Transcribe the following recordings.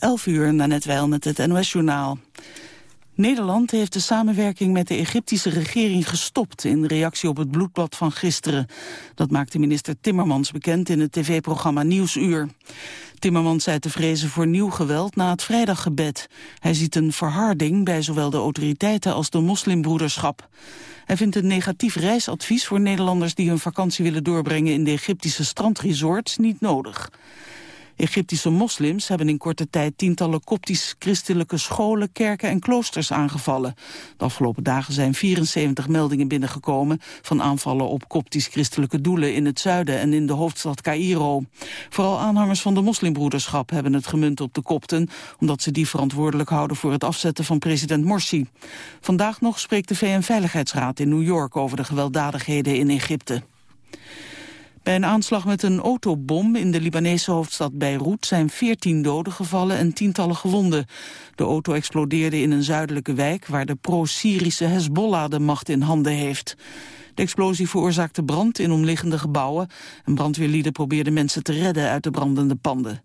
11 uur, na net wel met het NOS-journaal. Nederland heeft de samenwerking met de Egyptische regering gestopt... in reactie op het bloedbad van gisteren. Dat maakte minister Timmermans bekend in het tv-programma Nieuwsuur. Timmermans zei te vrezen voor nieuw geweld na het vrijdaggebed. Hij ziet een verharding bij zowel de autoriteiten als de moslimbroederschap. Hij vindt een negatief reisadvies voor Nederlanders die hun vakantie willen doorbrengen in de Egyptische strandresorts niet nodig. Egyptische moslims hebben in korte tijd tientallen koptisch-christelijke scholen, kerken en kloosters aangevallen. De afgelopen dagen zijn 74 meldingen binnengekomen van aanvallen op koptisch-christelijke doelen in het zuiden en in de hoofdstad Cairo. Vooral aanhangers van de moslimbroederschap hebben het gemunt op de kopten, omdat ze die verantwoordelijk houden voor het afzetten van president Morsi. Vandaag nog spreekt de VN-veiligheidsraad in New York over de gewelddadigheden in Egypte. Bij een aanslag met een autobom in de Libanese hoofdstad Beirut zijn 14 doden gevallen en tientallen gewonden. De auto explodeerde in een zuidelijke wijk waar de pro-Syrische Hezbollah de macht in handen heeft. De explosie veroorzaakte brand in omliggende gebouwen en brandweerlieden probeerden mensen te redden uit de brandende panden.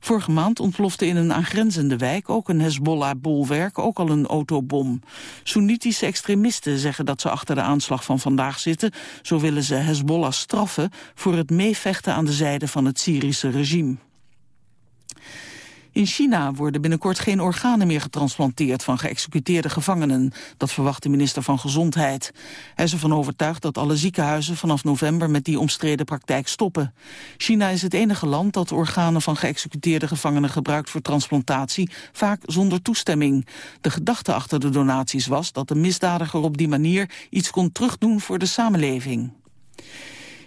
Vorige maand ontplofte in een aangrenzende wijk ook een Hezbollah-bolwerk, ook al een autobom. Soenitische extremisten zeggen dat ze achter de aanslag van vandaag zitten. Zo willen ze Hezbollah straffen voor het meevechten aan de zijde van het Syrische regime. In China worden binnenkort geen organen meer getransplanteerd van geëxecuteerde gevangenen. Dat verwacht de minister van Gezondheid. Hij is ervan overtuigd dat alle ziekenhuizen vanaf november met die omstreden praktijk stoppen. China is het enige land dat organen van geëxecuteerde gevangenen gebruikt voor transplantatie, vaak zonder toestemming. De gedachte achter de donaties was dat de misdadiger op die manier iets kon terugdoen voor de samenleving.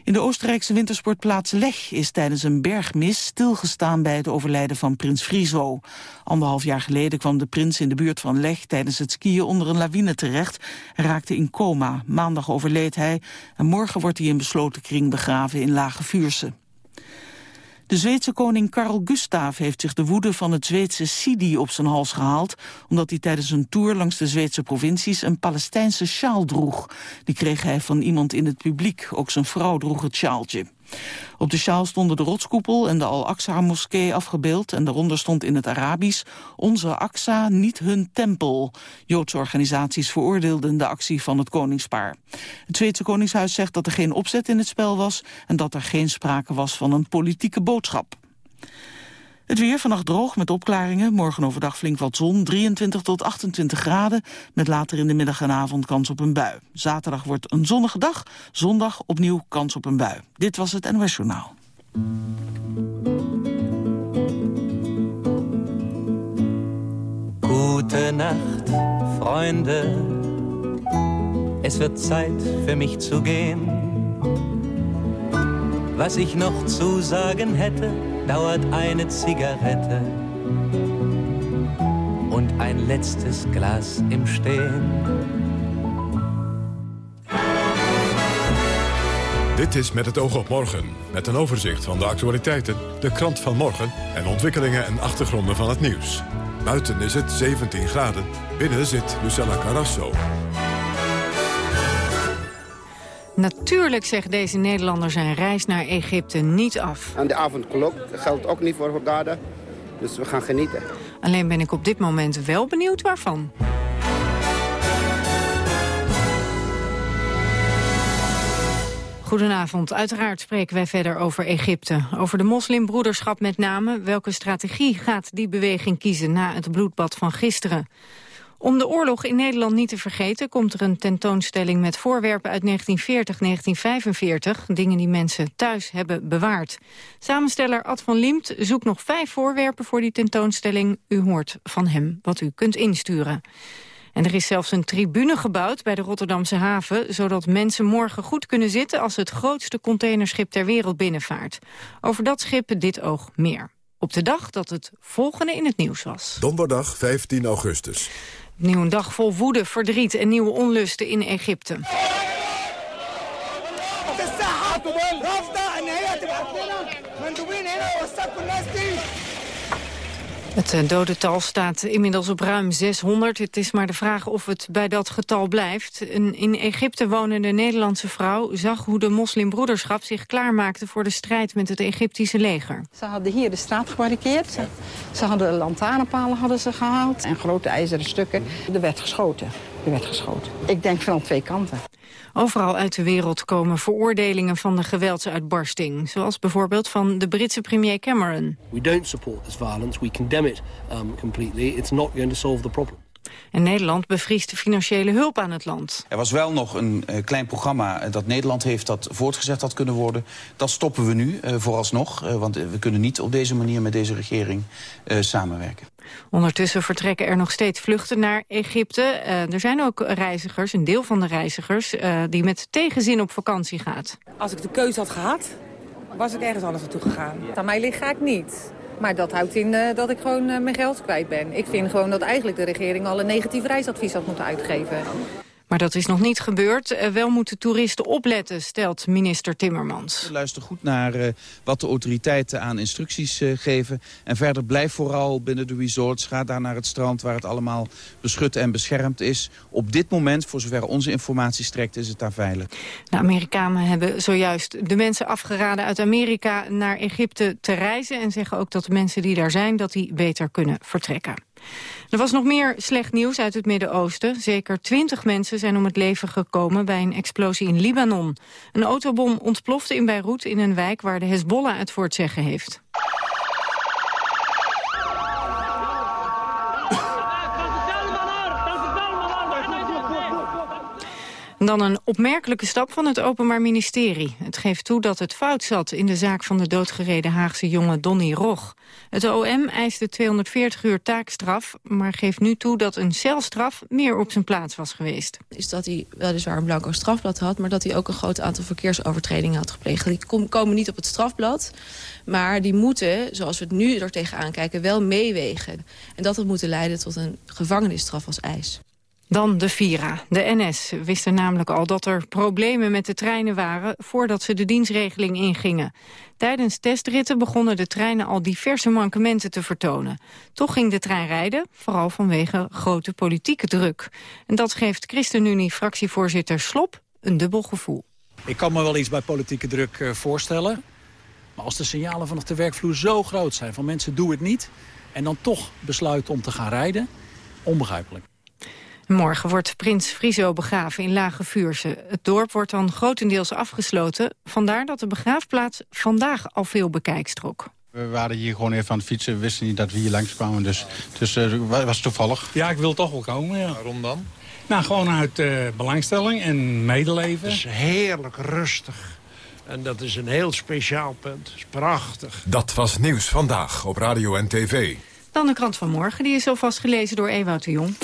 In de Oostenrijkse wintersportplaats Lech is tijdens een bergmis stilgestaan bij het overlijden van prins Friso. Anderhalf jaar geleden kwam de prins in de buurt van Lech tijdens het skiën onder een lawine terecht en raakte in coma. Maandag overleed hij en morgen wordt hij in besloten kring begraven in Lage Vuurse. De Zweedse koning Carl Gustaf heeft zich de woede van het Zweedse Sidi op zijn hals gehaald, omdat hij tijdens een tour langs de Zweedse provincies een Palestijnse sjaal droeg. Die kreeg hij van iemand in het publiek, ook zijn vrouw droeg het sjaaltje. Op de sjaal stonden de rotskoepel en de Al-Aqsa-moskee afgebeeld... en daaronder stond in het Arabisch... Onze Aqsa, niet hun tempel. Joodse organisaties veroordeelden de actie van het koningspaar. Het Zweedse Koningshuis zegt dat er geen opzet in het spel was... en dat er geen sprake was van een politieke boodschap. Het weer vannacht droog met opklaringen. Morgen overdag flink wat zon, 23 tot 28 graden. Met later in de middag en avond kans op een bui. Zaterdag wordt een zonnige dag. Zondag opnieuw kans op een bui. Dit was het NOS Journaal. Gute Nacht, Freunde. Es wird Zeit für mich zu gehen. Was ich noch zu sagen hätte dauert eine Zigarette und ein letztes Glas im Stehen. Dit is Met het oog op morgen, met een overzicht van de actualiteiten, de krant van morgen en ontwikkelingen en achtergronden van het nieuws. Buiten is het 17 graden, binnen zit Lucella Carrasso. Natuurlijk zegt deze Nederlander zijn reis naar Egypte niet af. En de avondklok geldt ook niet voor Hurghada. Dus we gaan genieten. Alleen ben ik op dit moment wel benieuwd waarvan. Goedenavond. Uiteraard spreken wij verder over Egypte. Over de moslimbroederschap met name. Welke strategie gaat die beweging kiezen na het bloedbad van gisteren? Om de oorlog in Nederland niet te vergeten... komt er een tentoonstelling met voorwerpen uit 1940, 1945... dingen die mensen thuis hebben bewaard. Samensteller Ad van Liemt zoekt nog vijf voorwerpen voor die tentoonstelling. U hoort van hem wat u kunt insturen. En er is zelfs een tribune gebouwd bij de Rotterdamse haven... zodat mensen morgen goed kunnen zitten... als het grootste containerschip ter wereld binnenvaart. Over dat schip dit oog meer. Op de dag dat het volgende in het nieuws was. Donderdag 15 augustus. Nieuw een dag vol woede, verdriet en nieuwe onlusten in Egypte. Het eh, dodental staat inmiddels op ruim 600. Het is maar de vraag of het bij dat getal blijft. Een in Egypte wonende Nederlandse vrouw zag hoe de moslimbroederschap zich klaarmaakte voor de strijd met het Egyptische leger. Ze hadden hier de straat gebarricadeerd. Ze hadden lantaarnpalen hadden ze gehaald en grote ijzeren stukken. Er werd geschoten. Er werd geschoten. Ik denk van twee kanten. Overal uit de wereld komen veroordelingen van de geweldsuitbarsting. Zoals bijvoorbeeld van de Britse premier Cameron. We don't support this violence. We condemn it um, completely. It's not going to solve the problem. En Nederland bevriest financiële hulp aan het land. Er was wel nog een uh, klein programma eh, dat Nederland heeft dat voortgezet had kunnen worden. Dat stoppen we nu uh, vooralsnog, uh, want we kunnen niet op deze manier met deze regering samenwerken. Ondertussen vertrekken er nog steeds vluchten naar Egypte. er zijn ook reizigers, een deel van de reizigers, die met tegenzin op vakantie gaat. Als ik de keuze had gehad, was ik ergens anders naartoe gegaan. Aan mij ligt ga ik niet. Maar dat houdt in uh, dat ik gewoon uh, mijn geld kwijt ben. Ik vind gewoon dat eigenlijk de regering al een negatief reisadvies had moeten uitgeven. Maar dat is nog niet gebeurd. Uh, wel moeten toeristen opletten, stelt minister Timmermans. Luister goed naar uh, wat de autoriteiten aan instructies uh, geven. En verder blijf vooral binnen de resorts. Ga daar naar het strand waar het allemaal beschut en beschermd is. Op dit moment, voor zover onze informatie strekt, is het daar veilig. De Amerikanen hebben zojuist de mensen afgeraden uit Amerika naar Egypte te reizen. En zeggen ook dat de mensen die daar zijn, dat die beter kunnen vertrekken. Er was nog meer slecht nieuws uit het Midden-Oosten. Zeker twintig mensen zijn om het leven gekomen bij een explosie in Libanon. Een autobom ontplofte in Beirut in een wijk waar de Hezbollah het voor het zeggen heeft. Dan een opmerkelijke stap van het Openbaar Ministerie. Het geeft toe dat het fout zat in de zaak van de doodgereden Haagse jongen Donny Rog. Het OM eiste 240 uur taakstraf, maar geeft nu toe dat een celstraf meer op zijn plaats was geweest. Is dat hij weliswaar een blanco strafblad had, maar dat hij ook een groot aantal verkeersovertredingen had gepleegd. Die komen niet op het strafblad, maar die moeten, zoals we het nu er tegenaan kijken, wel meewegen. En dat had moeten leiden tot een gevangenisstraf als eis. Dan de Vira. De NS wist er namelijk al dat er problemen met de treinen waren... voordat ze de dienstregeling ingingen. Tijdens testritten begonnen de treinen al diverse mankementen te vertonen. Toch ging de trein rijden, vooral vanwege grote politieke druk. En dat geeft ChristenUnie-fractievoorzitter Slop een dubbel gevoel. Ik kan me wel iets bij politieke druk uh, voorstellen. Maar als de signalen vanaf de werkvloer zo groot zijn van mensen doe het niet... en dan toch besluiten om te gaan rijden, onbegrijpelijk. Morgen wordt prins Friso begraven in Lage Vuurse. Het dorp wordt dan grotendeels afgesloten. Vandaar dat de begraafplaats vandaag al veel bekijks trok. We waren hier gewoon even aan het fietsen. We wisten niet dat we hier langskwamen. Dus, dus uh, was toevallig. Ja, ik wil toch wel komen, ja. Waarom dan? Nou, gewoon uit uh, belangstelling en medeleven. Het is heerlijk rustig. En dat is een heel speciaal punt. Het is prachtig. Dat was Nieuws Vandaag op Radio en TV. Dan de krant van morgen. Die is alvast gelezen door Ewout de Jong.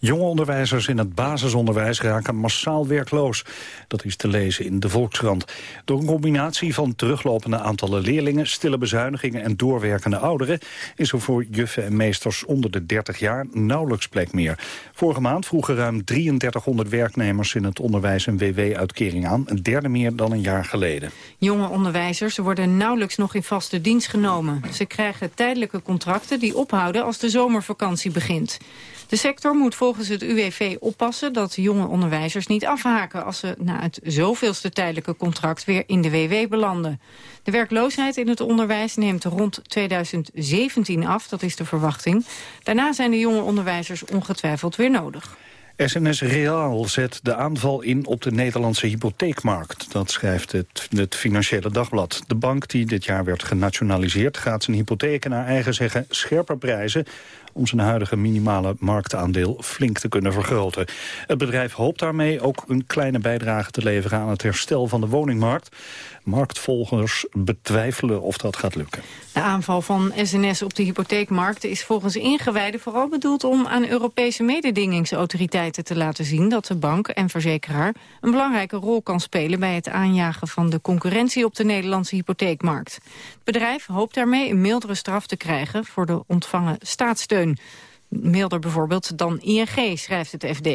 Jonge onderwijzers in het basisonderwijs raken massaal werkloos. Dat is te lezen in de Volkskrant. Door een combinatie van teruglopende aantallen leerlingen... stille bezuinigingen en doorwerkende ouderen... is er voor juffen en meesters onder de 30 jaar nauwelijks plek meer. Vorige maand vroegen ruim 3300 werknemers in het onderwijs... een WW-uitkering aan, een derde meer dan een jaar geleden. Jonge onderwijzers worden nauwelijks nog in vaste dienst genomen. Ze krijgen tijdelijke contracten die ophouden als de zomervakantie begint. De sector moet volgens het UWV oppassen dat jonge onderwijzers niet afhaken... als ze na het zoveelste tijdelijke contract weer in de WW belanden. De werkloosheid in het onderwijs neemt rond 2017 af, dat is de verwachting. Daarna zijn de jonge onderwijzers ongetwijfeld weer nodig. SNS Reaal zet de aanval in op de Nederlandse hypotheekmarkt. Dat schrijft het, het Financiële Dagblad. De bank die dit jaar werd genationaliseerd... gaat zijn hypotheken naar eigen zeggen scherper prijzen om zijn huidige minimale marktaandeel flink te kunnen vergroten. Het bedrijf hoopt daarmee ook een kleine bijdrage te leveren aan het herstel van de woningmarkt. Marktvolgers betwijfelen of dat gaat lukken. De aanval van SNS op de hypotheekmarkt is volgens ingewijden vooral bedoeld om aan Europese mededingingsautoriteiten te laten zien dat de bank en verzekeraar een belangrijke rol kan spelen bij het aanjagen van de concurrentie op de Nederlandse hypotheekmarkt. Het bedrijf hoopt daarmee een mildere straf te krijgen voor de ontvangen staatssteun. Milder bijvoorbeeld dan ING, schrijft het FD.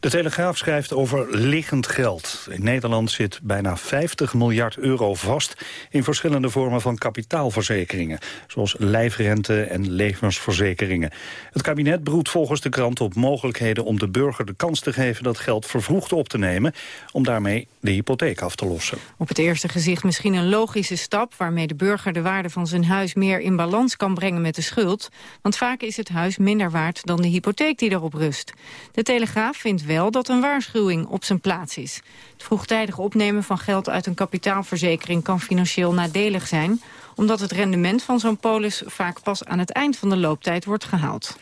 De Telegraaf schrijft over liggend geld. In Nederland zit bijna 50 miljard euro vast... in verschillende vormen van kapitaalverzekeringen... zoals lijfrente en levensverzekeringen. Het kabinet broedt volgens de krant op mogelijkheden... om de burger de kans te geven dat geld vervroegd op te nemen... om daarmee de hypotheek af te lossen. Op het eerste gezicht misschien een logische stap... waarmee de burger de waarde van zijn huis meer in balans kan brengen met de schuld. Want vaak is het huis minder waard dan de hypotheek die erop rust. De Telegraaf vindt wel dat een waarschuwing op zijn plaats is. Het vroegtijdig opnemen van geld uit een kapitaalverzekering kan financieel nadelig zijn, omdat het rendement van zo'n polis vaak pas aan het eind van de looptijd wordt gehaald.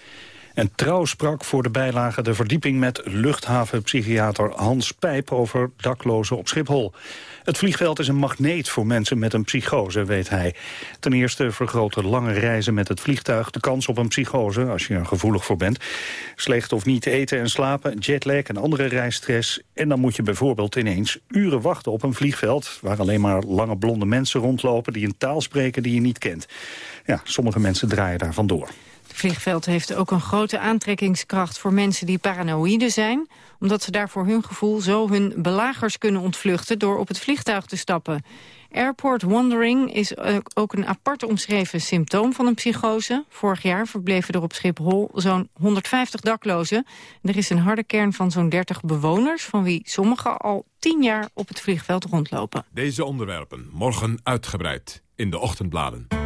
En Trouw sprak voor de bijlage de verdieping met luchthavenpsychiater Hans Pijp over daklozen op Schiphol. Het vliegveld is een magneet voor mensen met een psychose, weet hij. Ten eerste vergroten lange reizen met het vliegtuig de kans op een psychose, als je er gevoelig voor bent. Slecht of niet eten en slapen, jetlag en andere reisstress. En dan moet je bijvoorbeeld ineens uren wachten op een vliegveld... waar alleen maar lange blonde mensen rondlopen die een taal spreken die je niet kent. Ja, sommige mensen draaien daar vandoor. Vliegveld heeft ook een grote aantrekkingskracht voor mensen die paranoïde zijn omdat ze daar voor hun gevoel zo hun belagers kunnen ontvluchten door op het vliegtuig te stappen. Airport wandering is ook een apart omschreven symptoom van een psychose. Vorig jaar verbleven er op Schiphol zo'n 150 daklozen. Er is een harde kern van zo'n 30 bewoners... van wie sommigen al 10 jaar op het vliegveld rondlopen. Deze onderwerpen morgen uitgebreid in de ochtendbladen.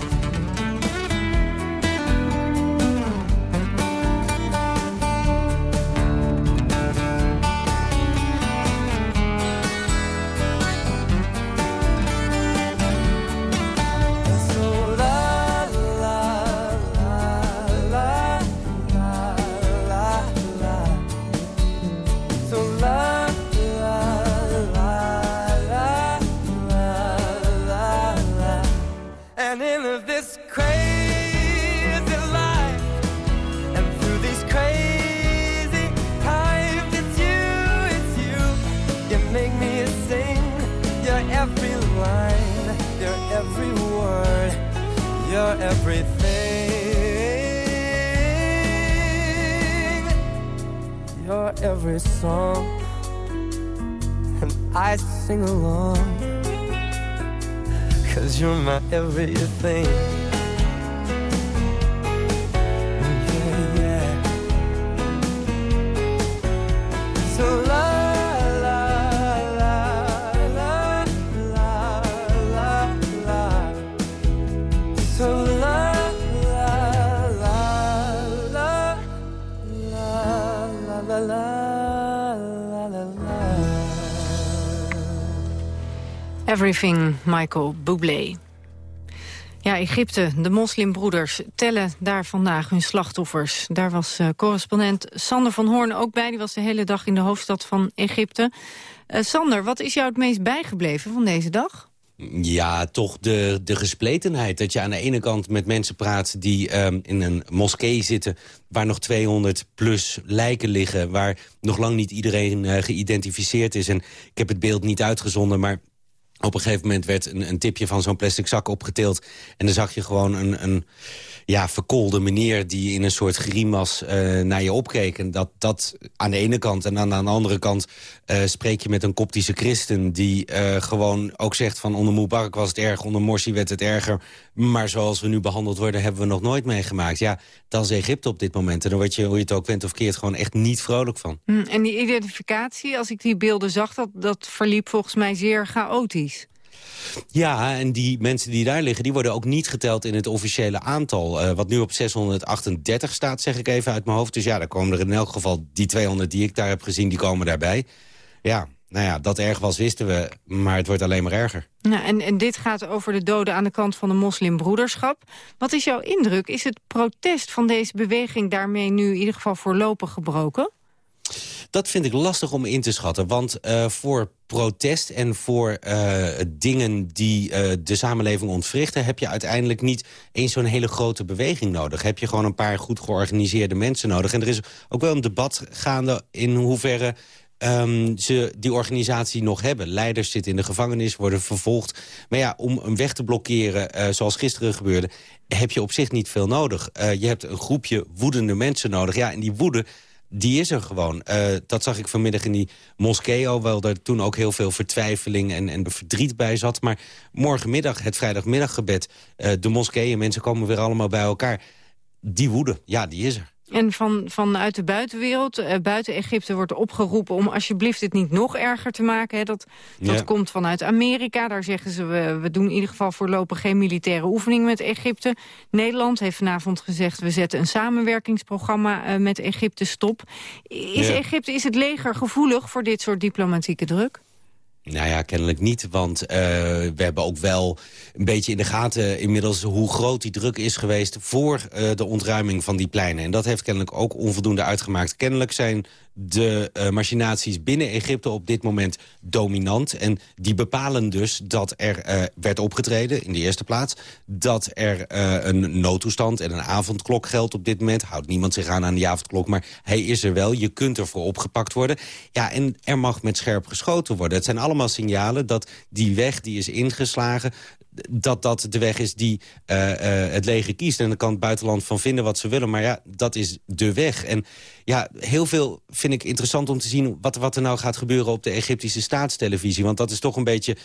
Michael Bublé. Ja, Egypte, de moslimbroeders tellen daar vandaag hun slachtoffers. Daar was uh, correspondent Sander van Hoorn ook bij. Die was de hele dag in de hoofdstad van Egypte. Uh, Sander, wat is jou het meest bijgebleven van deze dag? Ja, toch de, de gespletenheid. Dat je aan de ene kant met mensen praat die um, in een moskee zitten... waar nog 200 plus lijken liggen... waar nog lang niet iedereen uh, geïdentificeerd is. En ik heb het beeld niet uitgezonden, maar op een gegeven moment werd een, een tipje van zo'n plastic zak opgetild. En dan zag je gewoon een, een ja, verkoolde meneer die in een soort grimas uh, naar je opkeek. En dat, dat aan de ene kant. En aan, aan de andere kant uh, spreek je met een koptische christen... die uh, gewoon ook zegt van onder Mubarak was het erg, onder Morsi werd het erger. Maar zoals we nu behandeld worden, hebben we nog nooit meegemaakt. Ja, dat is Egypte op dit moment. En dan word je, hoe je het ook went of keert, gewoon echt niet vrolijk van. Hm, en die identificatie, als ik die beelden zag, dat, dat verliep volgens mij zeer chaotisch. Ja, en die mensen die daar liggen... die worden ook niet geteld in het officiële aantal. Uh, wat nu op 638 staat, zeg ik even uit mijn hoofd. Dus ja, daar komen er in elk geval die 200 die ik daar heb gezien... die komen daarbij. Ja, nou ja, dat erg was wisten we, maar het wordt alleen maar erger. Nou, en, en dit gaat over de doden aan de kant van de moslimbroederschap. Wat is jouw indruk? Is het protest van deze beweging daarmee nu in ieder geval voorlopig gebroken? Dat vind ik lastig om in te schatten. Want uh, voor protest en voor uh, dingen die uh, de samenleving ontwrichten... heb je uiteindelijk niet eens zo'n hele grote beweging nodig. Heb je gewoon een paar goed georganiseerde mensen nodig. En er is ook wel een debat gaande in hoeverre... Um, ze die organisatie nog hebben. Leiders zitten in de gevangenis, worden vervolgd. Maar ja, om een weg te blokkeren, zoals gisteren gebeurde... heb je op zich niet veel nodig. Je hebt een groepje woedende mensen nodig. Ja, en die woede die is er gewoon. Uh, dat zag ik vanmiddag in die moskee al, wel er toen ook heel veel vertwijfeling en, en verdriet bij zat. Maar morgenmiddag, het vrijdagmiddaggebed, uh, de moskeeën, mensen komen weer allemaal bij elkaar. Die woede, ja, die is er. En van, vanuit de buitenwereld, uh, buiten Egypte, wordt opgeroepen... om alsjeblieft het niet nog erger te maken. Hè. Dat, dat ja. komt vanuit Amerika. Daar zeggen ze, we, we doen in ieder geval voorlopig geen militaire oefening met Egypte. Nederland heeft vanavond gezegd... we zetten een samenwerkingsprogramma uh, met Egypte stop. Is ja. Egypte, is het leger gevoelig voor dit soort diplomatieke druk? Nou ja, kennelijk niet, want uh, we hebben ook wel een beetje in de gaten inmiddels... hoe groot die druk is geweest voor uh, de ontruiming van die pleinen. En dat heeft kennelijk ook onvoldoende uitgemaakt. Kennelijk zijn de uh, machinaties binnen Egypte op dit moment dominant. En die bepalen dus dat er uh, werd opgetreden, in de eerste plaats... dat er uh, een noodtoestand en een avondklok geldt op dit moment. Houdt niemand zich aan aan die avondklok, maar hij is er wel. Je kunt ervoor opgepakt worden. Ja, en er mag met scherp geschoten worden. Het zijn allemaal signalen dat die weg die is ingeslagen dat dat de weg is die uh, uh, het leger kiest. En dan kan het buitenland van vinden wat ze willen. Maar ja, dat is de weg. En ja, heel veel vind ik interessant om te zien... wat, wat er nou gaat gebeuren op de Egyptische staatstelevisie. Want dat is toch een beetje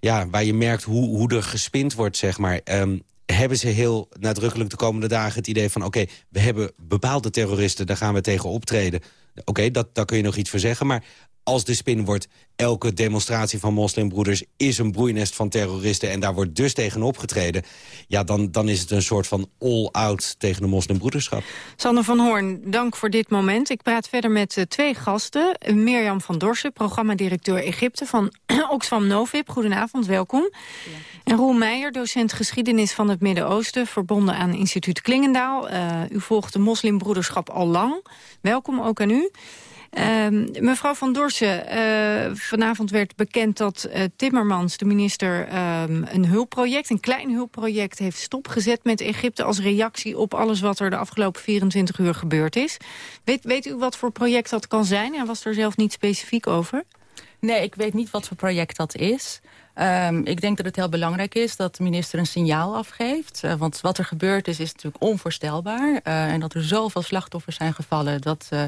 ja, waar je merkt hoe, hoe er gespind wordt, zeg maar. Um, hebben ze heel nadrukkelijk de komende dagen het idee van... oké, we hebben bepaalde terroristen, daar gaan we tegen optreden. Oké, okay, daar kun je nog iets voor zeggen. Maar als de spin wordt... elke demonstratie van moslimbroeders is een broeinest van terroristen... en daar wordt dus tegen opgetreden... ja, dan, dan is het een soort van all-out tegen de moslimbroederschap. Sander van Hoorn, dank voor dit moment. Ik praat verder met uh, twee gasten. Mirjam van Dorsen, programmadirecteur Egypte van Oxfam Novib. Goedenavond, welkom. Ja. En Roel Meijer, docent geschiedenis van het Midden-Oosten... verbonden aan instituut Klingendaal. Uh, u volgt de moslimbroederschap al lang. Welkom ook aan u. Uh, mevrouw Van Dorsen, uh, vanavond werd bekend dat uh, Timmermans, de minister, uh, een hulpproject, een klein hulpproject, heeft stopgezet met Egypte als reactie op alles wat er de afgelopen 24 uur gebeurd is. Weet, weet u wat voor project dat kan zijn? En was er zelf niet specifiek over? Nee, ik weet niet wat voor project dat is. Um, ik denk dat het heel belangrijk is dat de minister een signaal afgeeft. Uh, want wat er gebeurd is, is natuurlijk onvoorstelbaar. En dat er zoveel slachtoffers zijn gevallen... dat uh,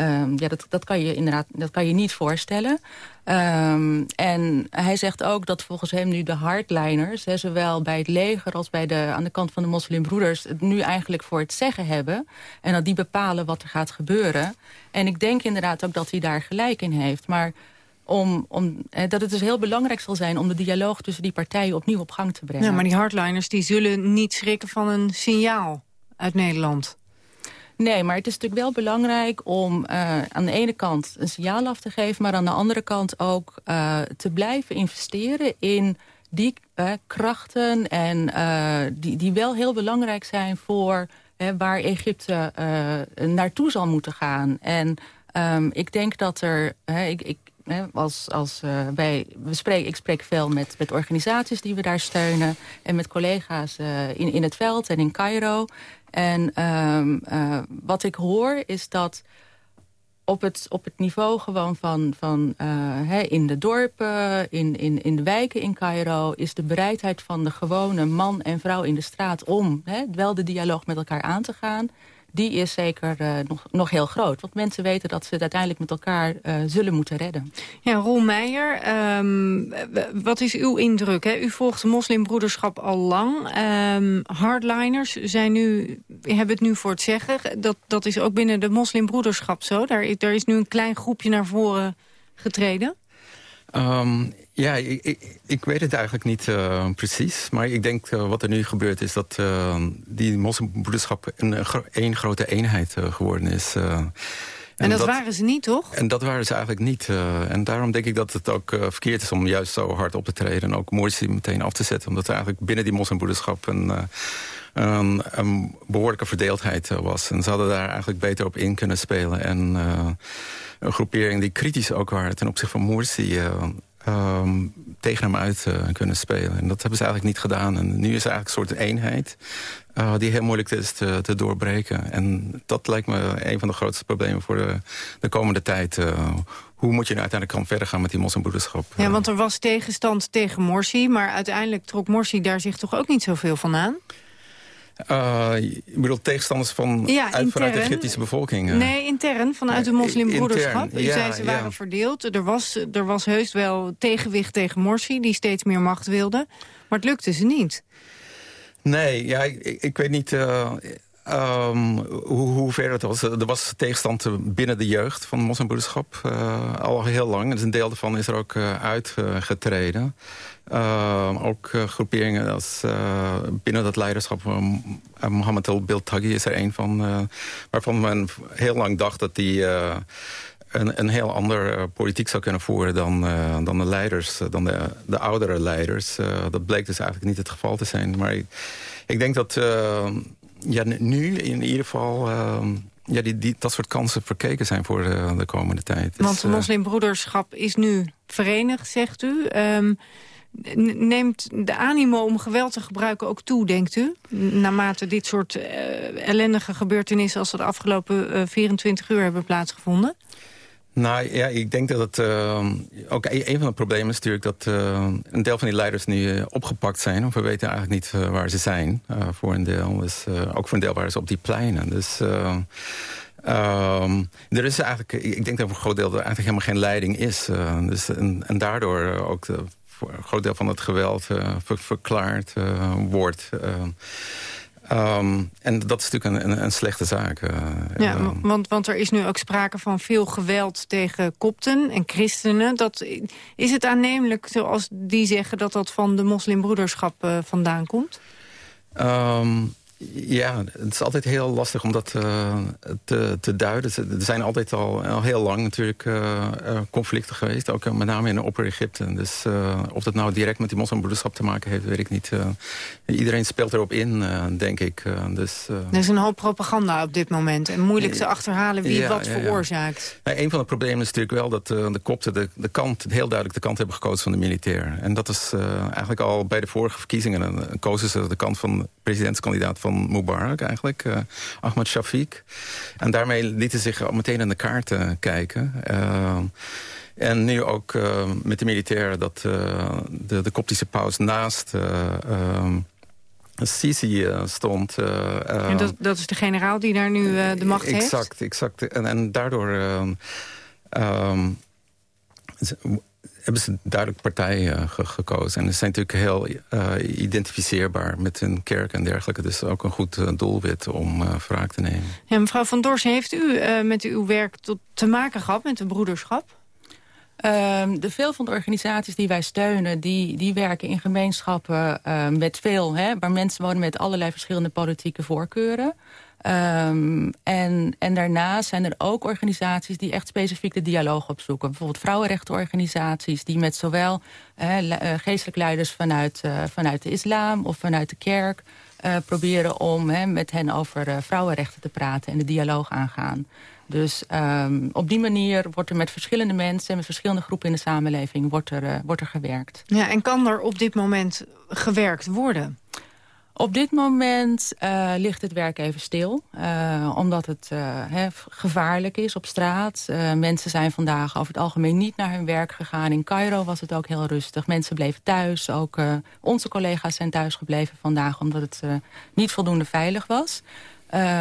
Um, ja, dat, dat kan je inderdaad dat kan je niet voorstellen. Um, en hij zegt ook dat volgens hem nu de hardliners... Zowel bij het leger als bij de, aan de kant van de moslimbroeders... het nu eigenlijk voor het zeggen hebben. En dat die bepalen wat er gaat gebeuren. En ik denk inderdaad ook dat hij daar gelijk in heeft. Maar om, om, dat het dus heel belangrijk zal zijn om de dialoog tussen die partijen opnieuw op gang te brengen. Ja, maar die hardliners die zullen niet schrikken van een signaal uit Nederland. Nee, maar het is natuurlijk wel belangrijk om uh, aan de ene kant een signaal af te geven... maar aan de andere kant ook uh, te blijven investeren in die uh, krachten... en die, die wel heel belangrijk zijn voor waar Egypte naartoe zal moeten gaan. En um, ik denk dat er... ik, als, als, uh, wij, we spreken, ik spreek veel met, met organisaties die we daar steunen... en met collega's uh, in, in het veld en in Cairo. En um, uh, wat ik hoor is dat op het, op het niveau gewoon van, van uh, in de dorpen, in, in, in de wijken in Cairo... is de bereidheid van de gewone man en vrouw in de straat... om hè, wel de dialoog met elkaar aan te gaan die is zeker uh, nog, nog heel groot. Want mensen weten dat ze het uiteindelijk met elkaar uh, zullen moeten redden. Ja, Roel Meijer, um, wat is uw indruk? Hè? U volgt de moslimbroederschap al lang. Um, hardliners zijn nu, hebben het nu voor het zeggen. Dat, dat is ook binnen de moslimbroederschap zo. Daar, daar is nu een klein groepje naar voren getreden. Um, ja, ik, ik, ik, weet het eigenlijk niet uh, precies. Maar ik denk uh, wat er nu gebeurt is dat uh, die moslimbroederschap een, een grote eenheid geworden is. en, en dat, dat, waren ze niet, toch? En dat waren ze eigenlijk niet. en daarom denk ik dat het ook verkeerd is om juist zo hard op te treden. En ook Morsi meteen af te zetten. Omdat er eigenlijk binnen die moslimbroederschap een, een, een, behoorlijke verdeeldheid was. En ze hadden daar eigenlijk beter op in kunnen spelen. En een groepering die kritisch ook waren ten opzichte van Morsi um, tegen hem uit uh, kunnen spelen. En dat hebben ze eigenlijk niet gedaan. En nu is er eigenlijk een soort eenheid uh, die heel moeilijk is te, te, doorbreken. En dat lijkt me een van de grootste problemen voor de, de komende tijd. Uh, hoe moet je nu uiteindelijk kan verder gaan met die moslimbroederschap? Ja, want er was tegenstand tegen Morsi, maar uiteindelijk trok Morsi daar zich toch ook niet zoveel van aan? Uh, je bedoelt tegenstanders van, ja, uit, vanuit de Egyptische bevolking? Uh. Nee, intern, vanuit de moslimbroederschap. U ja, zei ze waren verdeeld. Er was, er was heus wel tegenwicht tegen Morsi, die steeds meer macht wilde. Maar het lukte ze niet. Nee, ja, ik, ik weet niet... Uh, Um, hoe, hoe ver het was. Er was tegenstand binnen de jeugd van de moslimbroederschap uh, al heel lang. Dus een deel daarvan is er ook uh, uitgetreden. Uh, ook groeperingen als binnen dat leiderschap... Mohammed al-Biltagi is er een van... waarvan men heel lang dacht dat die... Een, een, heel ander politiek zou kunnen voeren dan, dan de leiders, dan de, de oudere leiders. dat bleek dus eigenlijk niet het geval te zijn. Maar ik, ik denk dat ja, nu in ieder geval... Uh, ja, die, die, dat soort kansen verkeken zijn voor de, de komende tijd. Want de dus, eh, moslimbroederschap is nu verenigd, zegt u. Um, neemt de animo om geweld te gebruiken ook toe, denkt u? Naarmate dit soort uh, ellendige gebeurtenissen... als ze de afgelopen uh, 24 uur hebben plaatsgevonden? Nou ja, ik denk dat het uh, ook een van de problemen is natuurlijk dat uh, een deel van die leiders nu uh, opgepakt zijn. Of we weten eigenlijk niet waar ze zijn, voor een deel. Dus ook voor een deel waren ze op die pleinen. Dus um, er is eigenlijk, ik denk dat voor een groot deel er eigenlijk helemaal geen leiding is. dus, en, daardoor ook de, voor een groot deel van het geweld ver, verklaard wordt. Um, en dat is natuurlijk een, een, een slechte zaak. Uh, ja, want, want er is nu ook sprake van veel geweld tegen kopten en christenen. Dat, is het aannemelijk, zoals die zeggen, dat dat van de moslimbroederschap uh, vandaan komt? Um, ja, het is altijd heel lastig om dat uh, te, te, duiden. Er zijn altijd al, al heel lang natuurlijk conflicten geweest. Ook met name in Opper-Egypte. Dus of dat nou direct met die moslimbroederschap te maken heeft, weet ik niet. Iedereen speelt erop in, denk ik. dus, er is een hoop propaganda op dit moment. En moeilijk te achterhalen wie ja, wat veroorzaakt. Ja. een van de problemen is natuurlijk wel dat de kopten de, de kant, heel duidelijk de kant hebben gekozen van de militair. En dat is eigenlijk al bij de vorige verkiezingen. kozen ze de kant van presidentskandidaat van Mubarak eigenlijk, Ahmad Shafiq. En daarmee lieten ze zich meteen aan de kaarten kijken. En nu ook uh, met de militairen dat de, de koptische paus naast... Sisi stond. en dat, dat, is de generaal die daar nu de macht exact, heeft? Exact, exact. En, en daardoor um, hebben ze duidelijk partij gekozen. En ze zijn natuurlijk heel identificeerbaar met hun kerk en dergelijke. Dus ook een goed doelwit om wraak te nemen. Ja, mevrouw Van Dorsen, heeft u met uw werk tot, te maken gehad met de broederschap? Um, de veel van de organisaties die wij steunen... die, die werken in gemeenschappen uh, met veel... Hè, waar mensen wonen met allerlei verschillende politieke voorkeuren. Um, en, en daarnaast zijn er ook organisaties die echt specifiek de dialoog opzoeken. Bijvoorbeeld vrouwenrechtenorganisaties die met zowel uh, geestelijk leiders vanuit, uh, vanuit de islam of vanuit de kerk... Uh, proberen om met hen over vrouwenrechten te praten en de dialoog aangaan. Dus um, op die manier wordt er met verschillende mensen... en met verschillende groepen in de samenleving wordt er, wordt er gewerkt. Ja, en kan er op dit moment gewerkt worden? Op dit moment uh, ligt het werk even stil. Uh, omdat het uh, he, gevaarlijk is op straat. mensen zijn vandaag over het algemeen niet naar hun werk gegaan. In Cairo was het ook heel rustig. Mensen bleven thuis. Ook onze collega's zijn thuis gebleven vandaag... omdat het niet voldoende veilig was.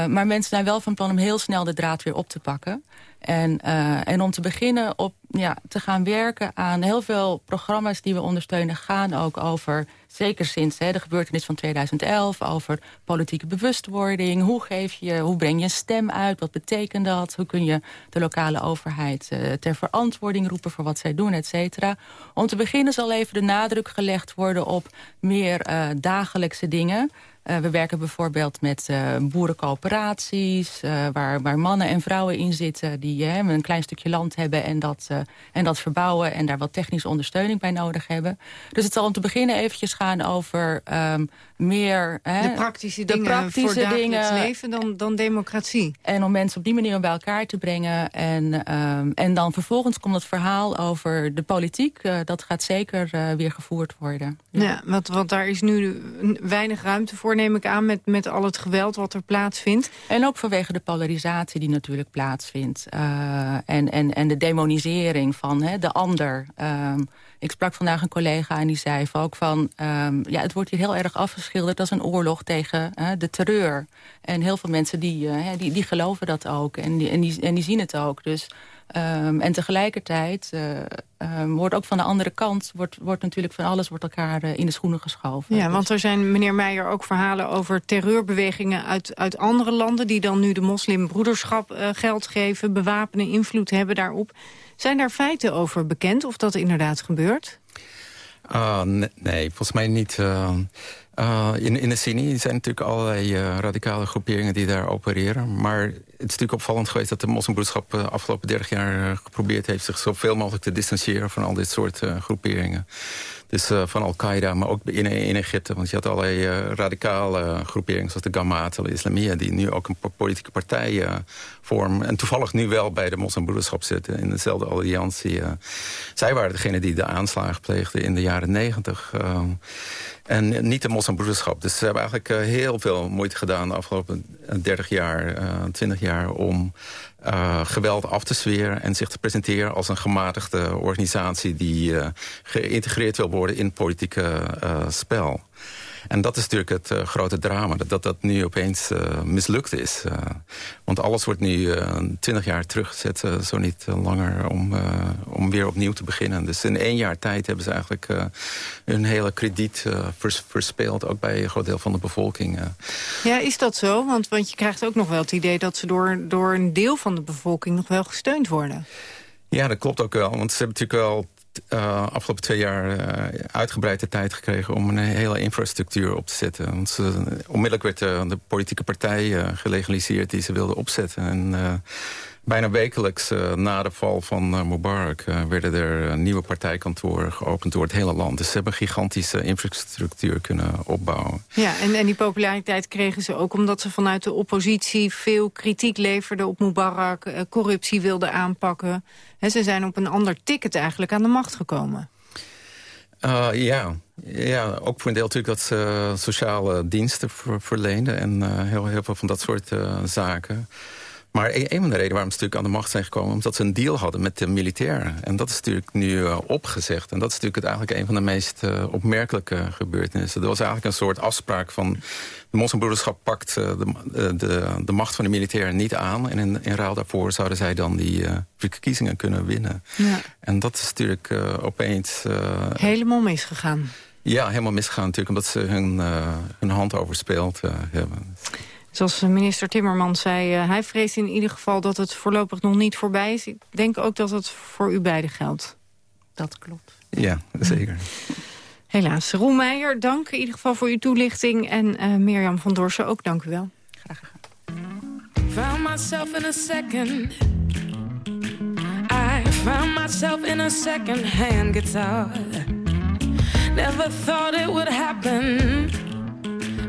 Maar mensen zijn wel van plan om heel snel de draad weer op te pakken. En, uh, en om te beginnen op, ja, te gaan werken aan heel veel programma's die we ondersteunen... gaan ook over, zeker sinds hè, de gebeurtenis van 2011... over politieke bewustwording. Hoe, geef je, hoe breng je een stem uit? Wat betekent dat? Hoe kun je de lokale overheid uh, ter verantwoording roepen... voor wat zij doen, et cetera? Om te beginnen zal even de nadruk gelegd worden op meer dagelijkse dingen... Uh, we werken bijvoorbeeld met uh, boerencoöperaties... Uh, waar, waar mannen en vrouwen in zitten die een klein stukje land hebben... En dat, en dat verbouwen en daar wat technische ondersteuning bij nodig hebben. Dus het zal om te beginnen eventjes gaan over um, meer... de praktische dingen de praktische voor dagelijks dingen, leven dan, dan democratie. En om mensen op die manier bij elkaar te brengen. En, um, en dan vervolgens komt het verhaal over de politiek. dat gaat zeker weer gevoerd worden. Ja, ja want, want daar is nu weinig ruimte voor neem ik aan, met, met al het geweld wat er plaatsvindt. En ook vanwege de polarisatie die natuurlijk plaatsvindt. Uh, en, en, en de demonisering van hè, de ander. Um, ik sprak vandaag een collega en die zei ook van... Um, ja, het wordt hier heel erg afgeschilderd als een oorlog tegen uh, de terreur. En heel veel mensen die, uh, die, die geloven dat ook. En die, en, die, en die zien het ook. Dus Um, en tegelijkertijd uh, um, wordt ook van de andere kant... wordt, wordt natuurlijk van alles wordt elkaar uh, in de schoenen geschoven. Ja, want er zijn, meneer Meijer, ook verhalen over terreurbewegingen uit, uit andere landen... die dan nu de moslimbroederschap uh, geld geven, bewapenen, invloed hebben daarop. Zijn daar feiten over bekend of dat inderdaad gebeurt? Uh, nee, nee, volgens mij niet... Uh, in, in de Syrië zijn natuurlijk allerlei uh, radicale groeperingen die daar opereren. Maar het is natuurlijk opvallend geweest dat de moslimbroederschap de uh, afgelopen 30 jaar geprobeerd heeft zich zoveel mogelijk te distancieren van al dit soort groeperingen. Dus van Al-Qaeda, maar ook in, Egypte. Want je had allerlei radicale groeperingen, zoals de Gamaat al-Islamiyah... die nu ook een politieke partij vormen. En toevallig nu wel bij de moslimbroederschap zitten, in dezelfde alliantie. zij waren degene die de aanslagen pleegden in de jaren negentig. En niet de moslimbroederschap. Dus ze hebben eigenlijk heel veel moeite gedaan de afgelopen 30 jaar, 20 jaar... om geweld af te zweren en zich te presenteren als een gematigde organisatie die geïntegreerd wil worden in het politieke spel. En dat is natuurlijk het uh, grote drama, dat, dat nu opeens uh, mislukt is. Uh, want alles wordt nu twintig jaar teruggezet, zo niet langer, om, om weer opnieuw te beginnen. Dus in één jaar tijd hebben ze eigenlijk hun hele krediet vers, verspeeld, ook bij een groot deel van de bevolking. Ja, is dat zo? Want, want je krijgt ook nog wel het idee dat ze door, door een deel van de bevolking nog wel gesteund worden. Ja, dat klopt ook wel. Want ze hebben natuurlijk wel uh, afgelopen twee jaar uh, uitgebreid de tijd gekregen... om een hele infrastructuur op te zetten. Want ze, onmiddellijk werd uh, de politieke partij gelegaliseerd die ze wilden opzetten. En bijna wekelijks na de val van Mubarak... werden er nieuwe partijkantoren geopend door het hele land. Dus ze hebben een gigantische infrastructuur kunnen opbouwen. Ja, en, en die populariteit kregen ze ook omdat ze vanuit de oppositie... veel kritiek leverden op Mubarak, corruptie wilden aanpakken... He, ze zijn op een ander ticket eigenlijk aan de macht gekomen. Uh, ja. ja, ook voor een deel natuurlijk dat ze sociale diensten verleenden... en uh, heel, heel veel van dat soort uh, zaken. Maar een, een van de redenen waarom ze natuurlijk aan de macht zijn gekomen... omdat ze een deal hadden met de militairen. En dat is natuurlijk nu uh, opgezegd. En dat is natuurlijk het eigenlijk een van de meest uh, opmerkelijke gebeurtenissen. Er was eigenlijk een soort afspraak van... de moslimbroederschap pakt uh, de, de, de, macht van de militairen niet aan... en in, in ruil daarvoor zouden zij dan die verkiezingen kunnen winnen. Ja. En dat is natuurlijk opeens... Helemaal misgegaan. Ja, helemaal misgegaan natuurlijk... omdat ze hun, hun hand overspeeld hebben. Zoals minister Timmermans zei, uh, hij vreest in ieder geval dat het voorlopig nog niet voorbij is. Ik denk ook dat het voor u beiden geldt. Dat klopt. Ja, zeker. Helaas. Roel Meijer, dank in ieder geval voor uw toelichting. En uh, Mirjam van Dorsen ook, dank u wel. Graag gedaan. found myself in a second. I found myself in a second-hand guitar. Never thought it would happen,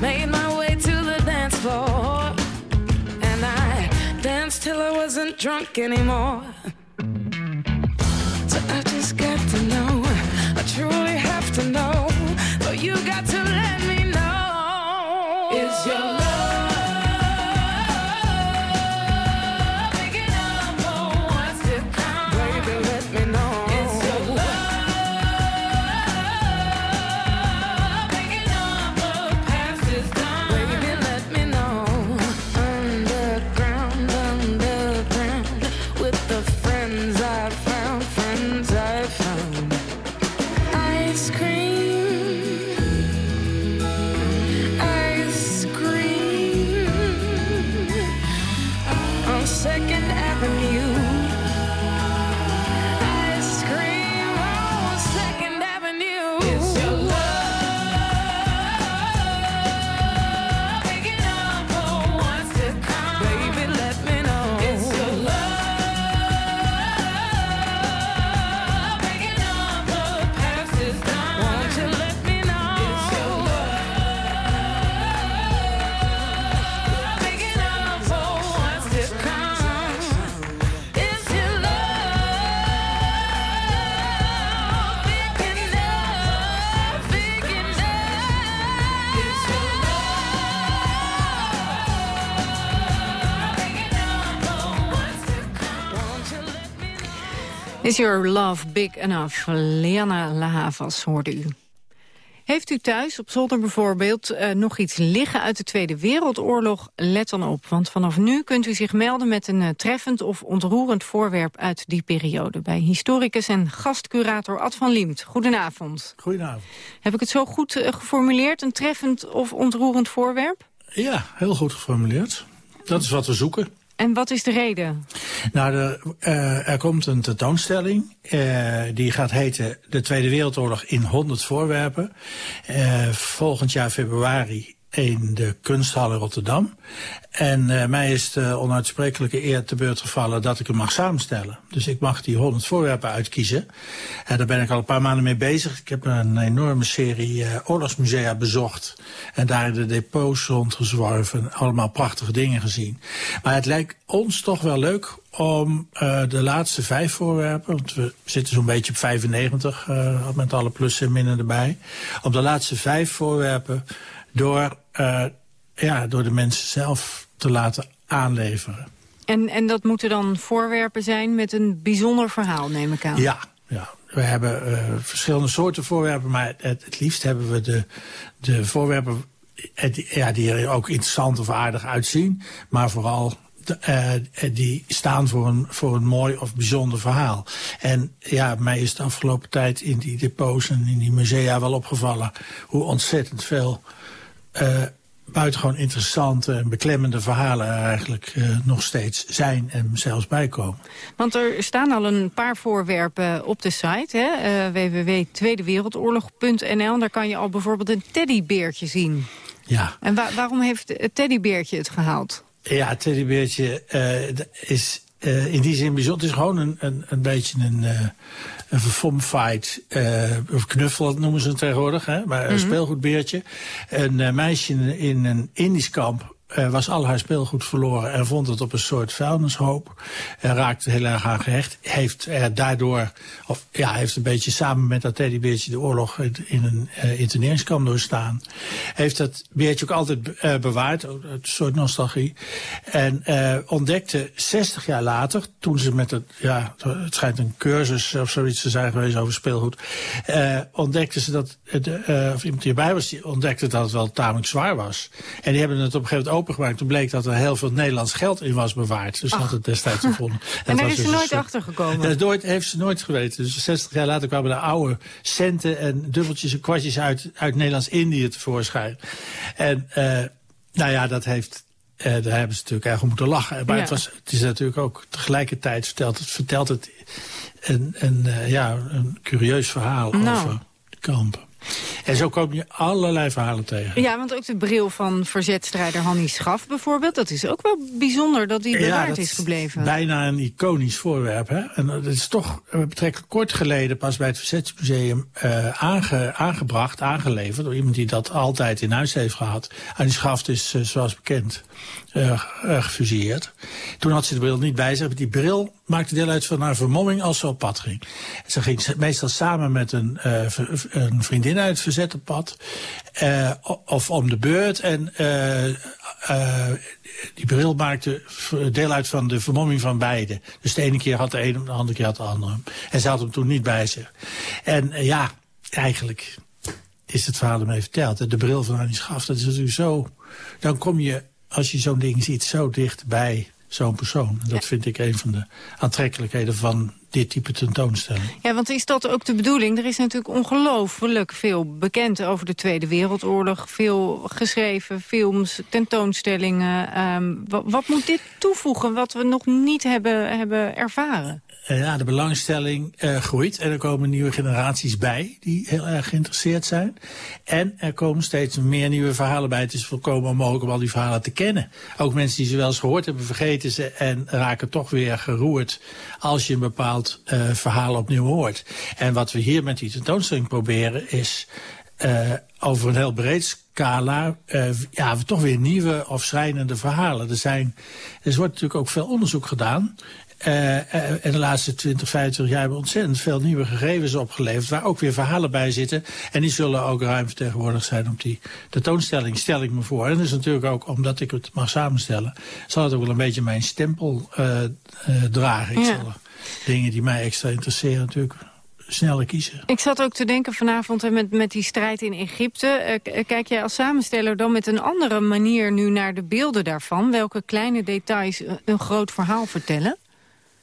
Made my way to the dance floor, and I danced till I wasn't drunk anymore. So I just got to know, I truly have to know. So you Your Love Big Enough? Liana Lahavas hoorde u. Heeft u thuis, op zolder bijvoorbeeld, eh, nog iets liggen uit de Tweede Wereldoorlog? Let dan op, want vanaf nu kunt u zich melden met een eh, treffend of ontroerend voorwerp uit die periode. Bij historicus en gastcurator Ad van Liemt. Goedenavond. Goedenavond. Heb ik het zo goed eh, geformuleerd, een treffend of ontroerend voorwerp? Ja, heel goed geformuleerd. Dat is wat we zoeken. En wat is de reden? Nou, er, eh, er komt een tentoonstelling. eh, die gaat heten De Tweede Wereldoorlog in 100 voorwerpen. Eh, volgend jaar februari in de Kunsthal in Rotterdam. En eh, mij is de onuitsprekelijke eer te beurt gevallen dat ik hem mag samenstellen. Dus ik mag die 100 voorwerpen uitkiezen. En daar ben ik al een paar maanden mee bezig. Ik heb een enorme serie eh, oorlogsmusea bezocht. En daar de depots rondgezworven. Allemaal prachtige dingen gezien. Maar het lijkt ons toch wel leuk om eh, de laatste vijf voorwerpen, want we zitten zo'n beetje op 95 eh, met alle plussen en minnen erbij, om de laatste vijf voorwerpen door, eh, ja, door de mensen zelf te laten aanleveren. En, en dat moeten dan voorwerpen zijn met een bijzonder verhaal, neem ik aan. Ja, ja. We hebben eh, verschillende soorten voorwerpen, maar het, het liefst hebben we de, de voorwerpen eh, die, ja, die er ook interessant of aardig uitzien, maar vooral de, die staan voor een, voor een mooi of bijzonder verhaal. En ja, mij is de afgelopen tijd in die depots en in die musea wel opgevallen hoe ontzettend veel eh buitengewoon interessante en beklemmende verhalen er eigenlijk eh, nog steeds zijn en zelfs bijkomen. Want er staan al een paar voorwerpen op de site, hè? eh www.tweedewereldoorlog.nl. Daar kan je al bijvoorbeeld een teddybeertje zien. Ja. En wa- waarom heeft het teddybeertje het gehaald? Ja, het teddybeertje is eh, in die zin bijzonder. Het is gewoon een, een, een beetje een, eh een verfomfight, eh of knuffel dat noemen ze het tegenwoordig, hè? maar een Mhm. speelgoedbeertje. Een meisje in, in een Indisch kamp was al haar speelgoed verloren en vond het op een soort vuilnishoop. En raakte heel erg aan gehecht. Heeft er daardoor, of ja, heeft een beetje samen met dat teddybeertje de oorlog in, een eh, interneringskamp doorstaan. Heeft dat beertje ook altijd eh, bewaard, een soort nostalgie. En eh, ontdekte 60 jaar later, toen ze met het, ja, het schijnt een cursus of zoiets te zijn geweest over speelgoed, ontdekte ze dat, of iemand die erbij was, ontdekte dat het wel tamelijk zwaar was. En die hebben het op een gegeven moment opengemaakt. Toen bleek dat er heel veel Nederlands geld in was bewaard. Dus had het destijds gevonden. En daar is ze dus nooit soort- achter gekomen. dat nooit, heeft ze nooit geweten. Dus 60 jaar later kwamen de oude centen en dubbeltjes en kwartjes uit, uit Nederlands-Indië tevoorschijn. En eh, nou ja, dat heeft... eh, daar hebben ze natuurlijk om moeten lachen. Maar Ja. het, was, het is natuurlijk ook tegelijkertijd vertelt het, vertelt het een, een, eh, ja, een curieus verhaal Nou. over de kampen. En zo kom je allerlei verhalen tegen. Ja, want ook de bril van verzetstrijder Hannie Schaf bijvoorbeeld... dat is ook wel bijzonder dat die bewaard dat is gebleven. Bijna een iconisch voorwerp. Hè? En dat is toch eh, betrekkelijk kort geleden pas bij het Verzetsmuseum eh, aange, aangebracht, aangeleverd. Door iemand die dat altijd in huis heeft gehad. En die schaft is, eh, zoals bekend, eh, eh, gefusilleerd. Toen had ze de bril niet bij zich. Die bril maakte deel uit van haar vermomming als ze op pad ging. Ze ging meestal samen met een, eh, een vriendin uit het verzet op pad. of om de beurt. En die bril maakte deel uit van de vermomming van beide. Dus de ene keer had de ene, de andere keer had de andere. hem. En ze had hem toen niet bij zich. En ja, eigenlijk is het verhaal ermee verteld. hè. De bril van Annie Schaf, dat is natuurlijk zo... Dan kom je, als je zo'n ding ziet, zo dicht bij zo'n persoon. Dat vind ik een van de aantrekkelijkheden van dit type tentoonstelling. Ja, want is dat ook de bedoeling? Er is natuurlijk ongelooflijk veel bekend over de Tweede Wereldoorlog. Veel geschreven, films, tentoonstellingen. Ehm, wa- wat moet dit toevoegen wat we nog niet hebben, hebben ervaren? Eh, ja, de belangstelling eh, groeit en er komen nieuwe generaties bij die heel erg geïnteresseerd zijn. En er komen steeds meer nieuwe verhalen bij. Het is volkomen mogelijk om al die verhalen te kennen. Ook mensen die ze wel eens gehoord hebben, vergeten ze en raken toch weer geroerd als je een bepaald eh, verhaal opnieuw hoort. En wat we hier met die tentoonstelling proberen is over een heel breed scala eh, ja, toch weer nieuwe of schrijnende verhalen. Er, zijn, er wordt natuurlijk ook veel onderzoek gedaan. Eh, eh, en de laatste 20, 25 jaar hebben ontzettend veel nieuwe gegevens opgeleverd... waar ook weer verhalen bij zitten. En die zullen ook ruim vertegenwoordigd zijn op die tentoonstelling, stel ik me voor. En dat is natuurlijk ook, omdat ik het mag samenstellen... zal het ook wel een beetje mijn stempel eh, eh, dragen. Ik Ja. zal dingen die mij extra interesseren natuurlijk sneller kiezen. Ik zat ook te denken vanavond hè, met, met die strijd in Egypte. Eh, eh, kijk jij als samensteller dan met een andere manier nu naar de beelden daarvan? Welke kleine details eh, een groot verhaal vertellen?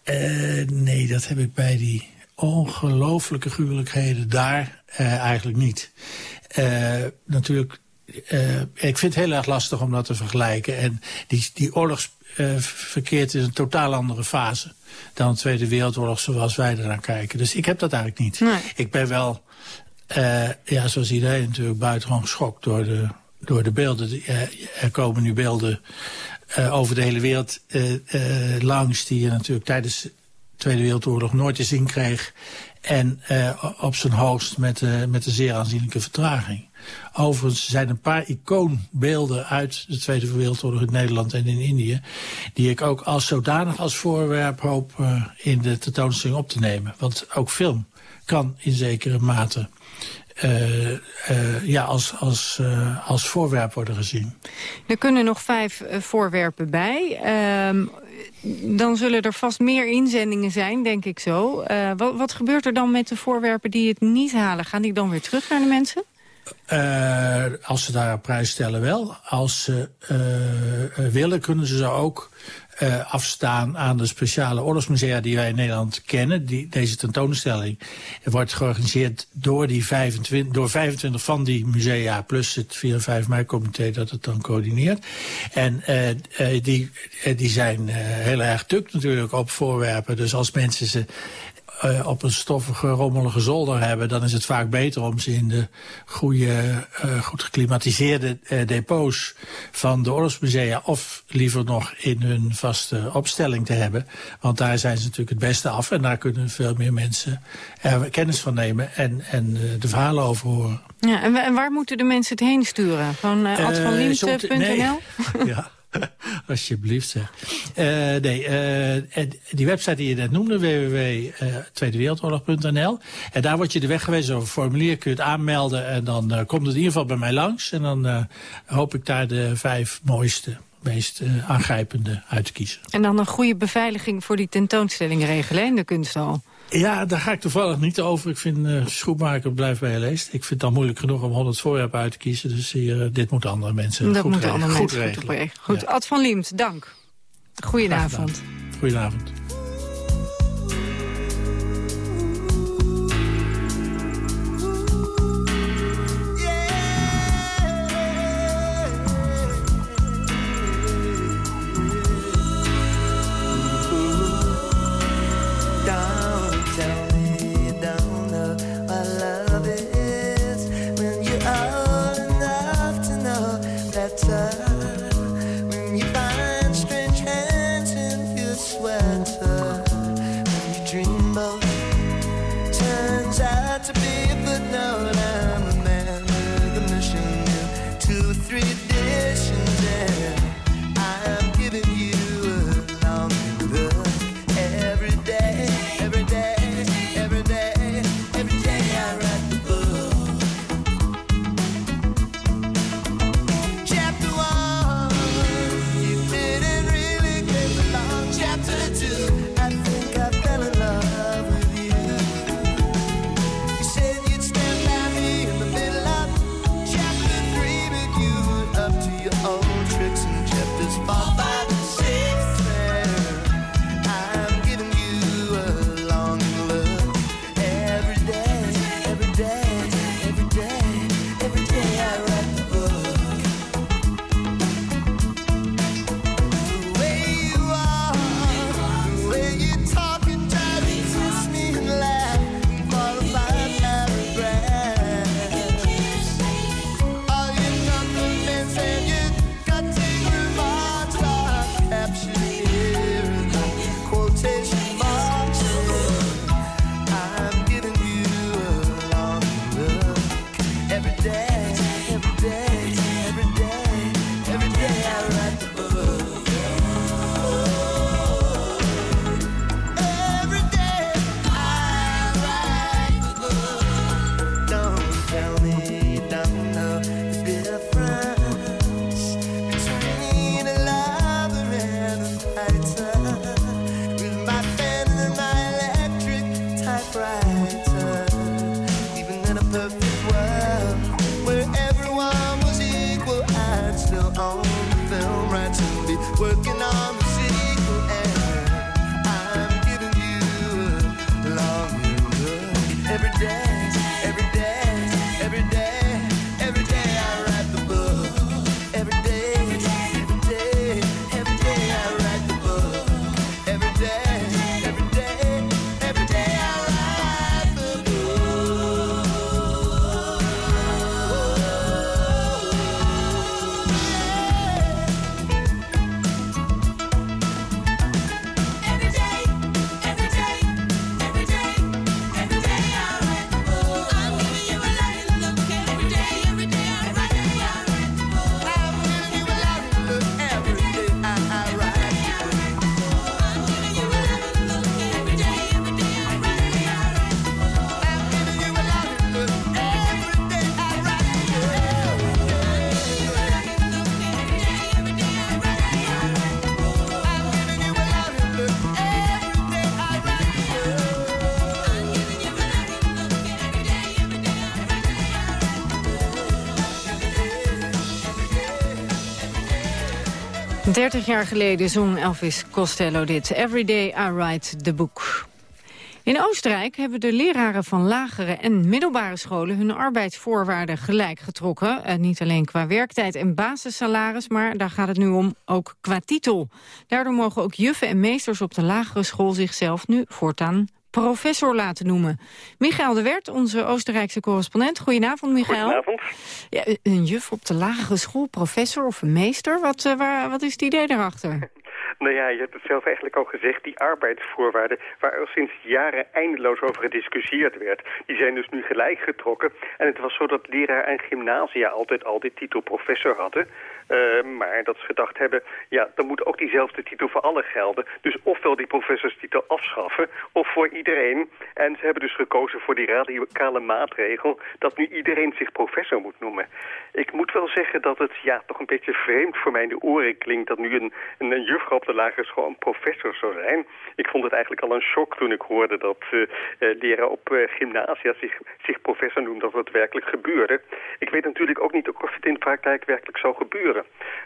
Eh, nee, dat heb ik bij die ongelooflijke gruwelijkheden daar eh, eigenlijk niet. Eh, natuurlijk, ik vind het heel erg lastig om dat te vergelijken. En die, die oorlogs verkeert in een totaal andere fase dan de Tweede Wereldoorlog zoals wij ernaar kijken. Dus ik heb dat eigenlijk niet. Ik ben wel, ja, zoals iedereen natuurlijk, buitengewoon geschokt door de, door de beelden. Er komen nu beelden eh, over de hele wereld eh, eh, langs die je natuurlijk tijdens de Tweede Wereldoorlog nooit te zien kreeg. En op zijn hoogst met, met een zeer aanzienlijke vertraging. Overigens zijn een paar icoonbeelden uit de Tweede Wereldoorlog in Nederland en in Indië... die ik ook als zodanig als voorwerp hoop in de tentoonstelling op te nemen. Want ook film kan in zekere mate eh, eh, ja, als, als, eh, als voorwerp worden gezien. Er kunnen nog vijf voorwerpen bij. Ehm, dan zullen er vast meer inzendingen zijn, denk ik zo. Wat, wat gebeurt er dan met de voorwerpen die het niet halen? Gaan die dan weer terug naar de mensen? Als ze daar op prijs stellen wel. Als ze willen, kunnen ze ze ook eh, afstaan aan de speciale oorlogsmusea die wij in Nederland kennen. Die, deze tentoonstelling wordt georganiseerd door, die 25, door 25 van die musea... plus het 4 en 5 mei-comité dat het dan coördineert. En eh, eh, die, die zijn heel erg tuk natuurlijk op voorwerpen. Dus als mensen ze eh, op een stoffige, rommelige zolder hebben... dan is het vaak beter om ze in de goede, eh, goed geklimatiseerde eh, depots van de oorlogsmusea... of liever nog in hun vaste opstelling te hebben. Want daar zijn ze natuurlijk het beste af... en daar kunnen veel meer mensen er kennis van nemen en, en de verhalen over horen. Ja, en, wa- en waar moeten de mensen het heen sturen? Van uh, nee. ja, alsjeblieft zeg. Eh, nee, eh, die website die je net noemde, www.tweedewereldoorlog.nl. En daar word je de weg gewezen over een formulier, kun je het aanmelden. En dan eh, komt het in ieder geval bij mij langs. En dan eh, hoop ik daar de vijf mooiste, meest eh, aangrijpende uit te kiezen. En dan een goede beveiliging voor die tentoonstelling regelen de kunsthal. Ja, daar ga ik toevallig niet over. Ik vind uh, Schoenmaker blijft bij je leest. Ik vind het dan moeilijk genoeg om 100 voorwerpen uit te kiezen. Dus hier, dit moeten andere mensen dat goed moeten regelen. andere goed mensen goed regelen. op Goed, Ad van Liemt, dank. Goedenavond. Goedenavond. 30 jaar geleden zong Elvis Costello dit. Every day I write the book. In Oostenrijk hebben de leraren van lagere en middelbare scholen hun arbeidsvoorwaarden gelijk getrokken. Niet alleen qua werktijd en basissalaris, maar daar gaat het nu om ook qua titel. Daardoor mogen ook juffen en meesters op de lagere school zichzelf nu voortaan professor laten noemen. Michael de Wert, onze Oostenrijkse correspondent. Goedenavond, Michael. Goedenavond. Ja, een juf op de lagere school, professor of een meester. Wat, eh, waar, wat is het idee daarachter? Nou ja, je hebt het zelf eigenlijk al gezegd. Die arbeidsvoorwaarden waar er sinds jaren eindeloos over gediscussieerd werd... die zijn dus nu gelijk getrokken. En het was zo dat leraar en gymnasia altijd al die titel professor hadden. Eh, maar dat ze gedacht hebben, ja, dan moet ook diezelfde titel voor alle gelden. Dus ofwel die professorstitel afschaffen, of voor iedereen. En ze hebben dus gekozen voor die radicale maatregel dat nu iedereen zich professor moet noemen. Ik moet wel zeggen dat het ja, toch een beetje vreemd voor mij in de oren klinkt dat nu een, een, juffrouw op de lagere school een professor zou zijn. Ik vond het eigenlijk al een shock toen ik hoorde dat uh, leraar op uh, gymnasia zich, zich professor noemt, dat het werkelijk gebeurde. Ik weet natuurlijk ook niet of het in de praktijk werkelijk zou gebeuren.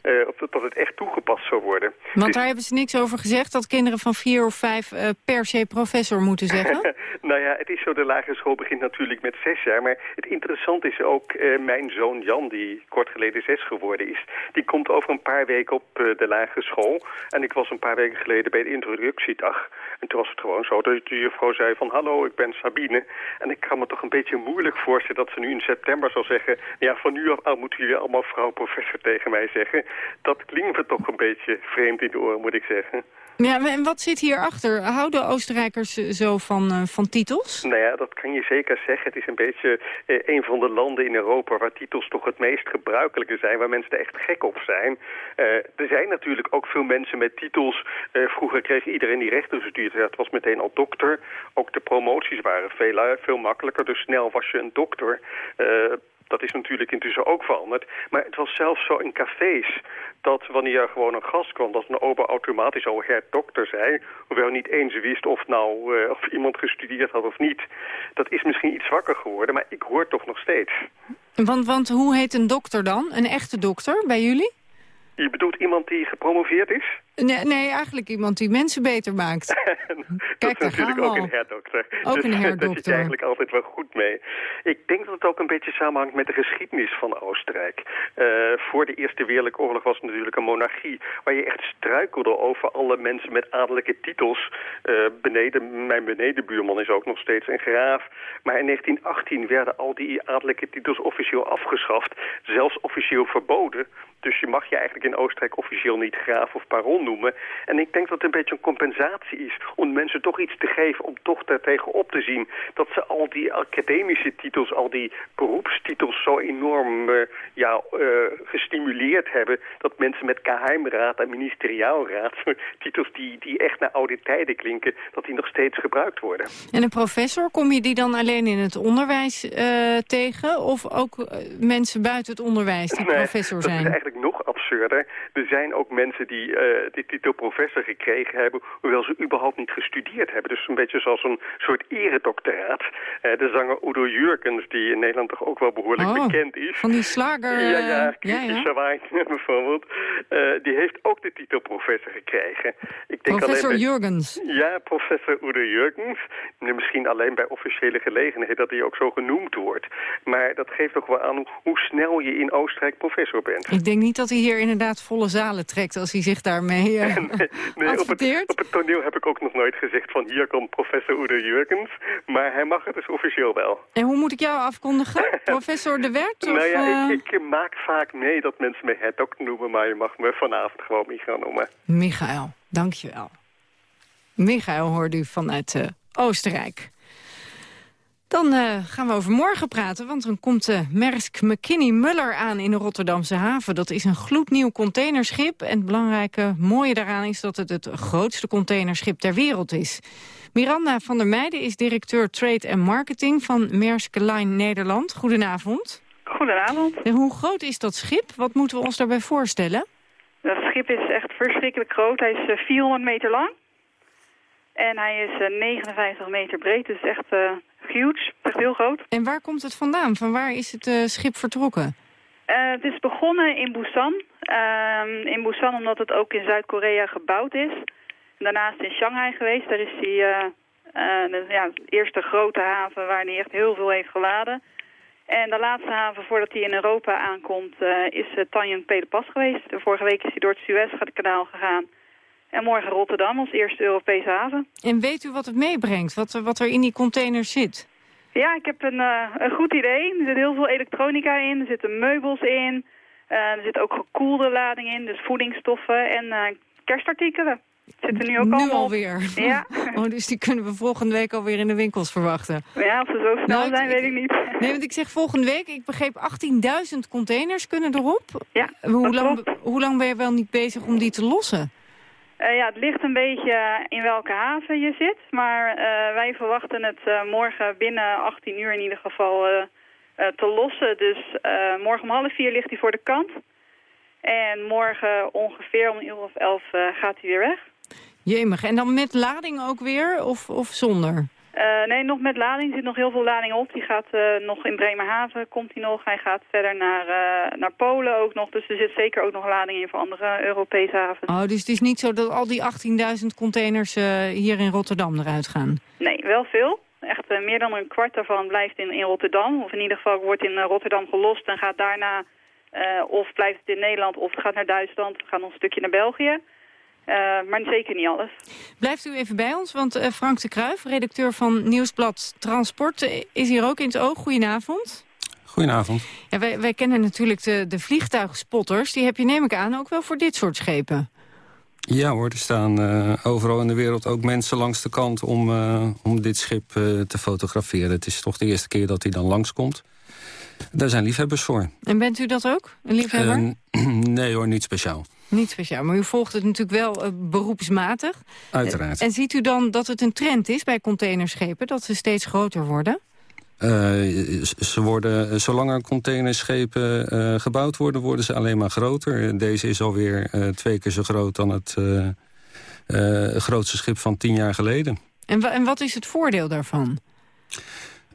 Uh, of dat, dat, het echt toegepast zou worden. Want dus... daar hebben ze niks over gezegd, dat kinderen van vier of vijf uh, per se professor moeten zeggen? nou ja, het is zo, de lagere school begint natuurlijk met zes jaar. Maar het interessante is ook, uh, mijn zoon Jan, die kort geleden zes geworden is... die komt over een paar weken op de lagere school. En ik was een paar weken geleden bij de introductiedag. En toen was het gewoon zo dat de juffrouw zei van... hallo, ik ben Sabine. En ik kan me toch een beetje moeilijk voorstellen dat ze nu in september zal zeggen... ja, van nu af aan moeten jullie allemaal vrouw professor tegen mij zeggen. Dat klinkt me toch een beetje vreemd in de oren, moet ik zeggen. Ja, en wat zit hierachter? Houden Oostenrijkers zo van, uh, van titels? Nou ja, dat kan je zeker zeggen. Het is een beetje uh, een van de landen in Europa waar titels toch het meest gebruikelijke zijn, waar mensen er echt gek op zijn. Er zijn natuurlijk ook veel mensen met titels. vroeger kreeg iedereen die rechten gestuurd. Ja, het was meteen al dokter. Ook de promoties waren veel, veel makkelijker, dus snel was je een dokter. Dat is natuurlijk intussen ook veranderd. Maar het was zelfs zo in cafés dat wanneer er gewoon een gast kwam... dat een ober automatisch al her dokter zei... hoewel niet eens wist of, nou, uh, of iemand gestudeerd had of niet. Dat is misschien iets zwakker geworden, maar ik hoor toch nog steeds. Want, want hoe heet een dokter dan? Een echte dokter bij jullie? Je bedoelt iemand die gepromoveerd is? Nee, nee eigenlijk iemand die mensen beter maakt. Kijk, dat is natuurlijk ook een herdokter. Ook dus een herdokter. Daar zit je eigenlijk altijd wel goed mee. Ik denk dat het ook een beetje samenhangt met de geschiedenis van Oostenrijk. Uh, voor de Eerste Wereldoorlog was het natuurlijk een monarchie... waar je echt struikelde over alle mensen met adellijke titels. Uh, beneden, mijn benedenbuurman is ook nog steeds een graaf. Maar in 1918 werden al die adellijke titels officieel afgeschaft. Zelfs officieel verboden. Dus je mag je eigenlijk in Oostenrijk officieel niet graaf of baron noemen. En ik denk dat het een beetje een compensatie is om mensen toch iets te geven... om toch daartegen op te zien dat ze al die academische titels, al die beroepstitels... zo enorm uh, ja, uh, gestimuleerd hebben dat mensen met geheimraad en ministeriaalraad... titels die, die echt naar oude tijden klinken, dat die nog steeds gebruikt worden. En een professor, kom je die dan alleen in het onderwijs uh, tegen... of ook mensen buiten het onderwijs die nee, professor zijn? Dat is eigenlijk nog Er zijn ook mensen die uh, die titel professor gekregen hebben... hoewel ze überhaupt niet gestudeerd hebben. Dus een beetje zoals een soort eredoctoraat. Uh, de zanger Udo Jurgens, die in Nederland toch ook wel behoorlijk oh, bekend is. van die slager... Ja, ja, ja, ja. bijvoorbeeld. Uh, die heeft ook de titel professor gekregen. Ik denk professor alleen bij... Jurgens? Ja, professor Udo Jurgens. Misschien alleen bij officiële gelegenheden dat hij ook zo genoemd wordt. Maar dat geeft toch wel aan hoe snel je in Oostenrijk professor bent. Ik denk niet dat hij hier inderdaad volle zalen trekt als hij zich daarmee uh, nee, nee, op, het, op het toneel heb ik ook nog nooit gezegd van hier komt professor Udo Jurgens. Maar hij mag het dus officieel wel. En hoe moet ik jou afkondigen? professor De Wert? nou of, ja, uh... ik, ik, maak vaak mee dat mensen me het ook noemen. Maar je mag me vanavond gewoon Michael noemen. Michael, dankjewel. Michael hoort u vanuit uh, Oostenrijk. Dan uh, gaan we over morgen praten, want dan komt uh, Maersk McKinney Muller aan in de Rotterdamse haven. Dat is een gloednieuw containerschip en het belangrijke mooie daaraan is dat het het grootste containerschip ter wereld is. Miranda van der Meijden is directeur Trade en Marketing van Maersk Line Nederland. Goedenavond. Goedenavond. En hoe groot is dat schip? Wat moeten we ons daarbij voorstellen? Dat schip is echt verschrikkelijk groot. Hij is uh, 400 meter lang. En hij is 59 meter breed, dus echt huge, echt heel groot. En waar komt het vandaan? Van waar is het uh, schip vertrokken? Uh, het is begonnen in Busan. Uh, in Busan omdat het ook in Zuid-Korea gebouwd is. Daarnaast in Shanghai geweest. Daar is hij uh, de ja, eerste grote haven waar hij echt heel veel heeft geladen. En de laatste haven voordat hij in Europa aankomt is uh, Tanjung Pelepas geweest. Vorige week is hij door het Suezkanaal gegaan. En morgen Rotterdam als eerste Europese haven. En weet u wat het meebrengt? Wat, wat er in die containers zit? Ja, ik heb een, uh, een goed idee. Er zit heel veel elektronica in. Er zitten meubels in. Uh, er zit ook gekoelde lading in. Dus voedingsstoffen en uh, kerstartikelen. Zitten nu ook nu allemaal... alweer. Ja. Oh, dus die kunnen we volgende week alweer in de winkels verwachten. Ja, of ze zo snel Nou, ik- zijn, weet ik niet. Nee, want ik zeg volgende week, ik begreep 18.000 containers kunnen erop. Ja, hoe lang, hoe lang ben je wel niet bezig om die te lossen? Eh, ja, het ligt een beetje in welke haven je zit. Maar eh, wij verwachten het eh, morgen binnen 18 uur in ieder geval te lossen. Dus morgen om half vier ligt hij voor de kant. En morgen ongeveer om een uur of elf gaat hij weer weg. Jemig, en dan met lading ook weer of, of zonder? Eh, nee, nog met lading. Er zit nog heel veel lading op. Die gaat eh, nog in Bremerhaven, komt hij nog. Hij gaat verder naar, eh, naar Polen ook nog. Dus er zit zeker ook nog lading in voor andere Europese havens. Oh, dus het is niet zo dat al die 18.000 containers hier in Rotterdam eruit gaan? Nee, wel veel. Echt meer dan een kwart daarvan blijft in, in Rotterdam. Of in ieder geval wordt in Rotterdam gelost en gaat daarna... of blijft het in Nederland of het gaat naar Duitsland. We gaan nog een stukje naar België. Eh, maar zeker niet alles. Blijft u even bij ons, want eh, Frank de Kruijf, redacteur van Nieuwsblad Transport, eh, is hier ook in het oog. Goedenavond. Goedenavond. Ja, wij, wij kennen natuurlijk de, de vliegtuigspotters. Die heb je, neem ik aan, ook wel voor dit soort schepen. Ja hoor, er staan eh, overal in de wereld ook mensen langs de kant om, eh, om dit schip eh, te fotograferen. Het is toch de eerste keer dat hij dan langskomt. Daar zijn liefhebbers voor. En bent u dat ook, een liefhebber? Eh, nee hoor, niet speciaal. Niet speciaal, maar u volgt het natuurlijk wel eh, beroepsmatig. Uiteraard. En ziet u dan dat het een trend is bij containerschepen, dat ze steeds groter worden? Eh, ze worden, zolang er containerschepen eh, gebouwd worden, worden ze alleen maar groter. Deze is alweer eh, twee keer zo groot dan het eh, eh, grootste schip van tien jaar geleden. En, en wat is het voordeel daarvan?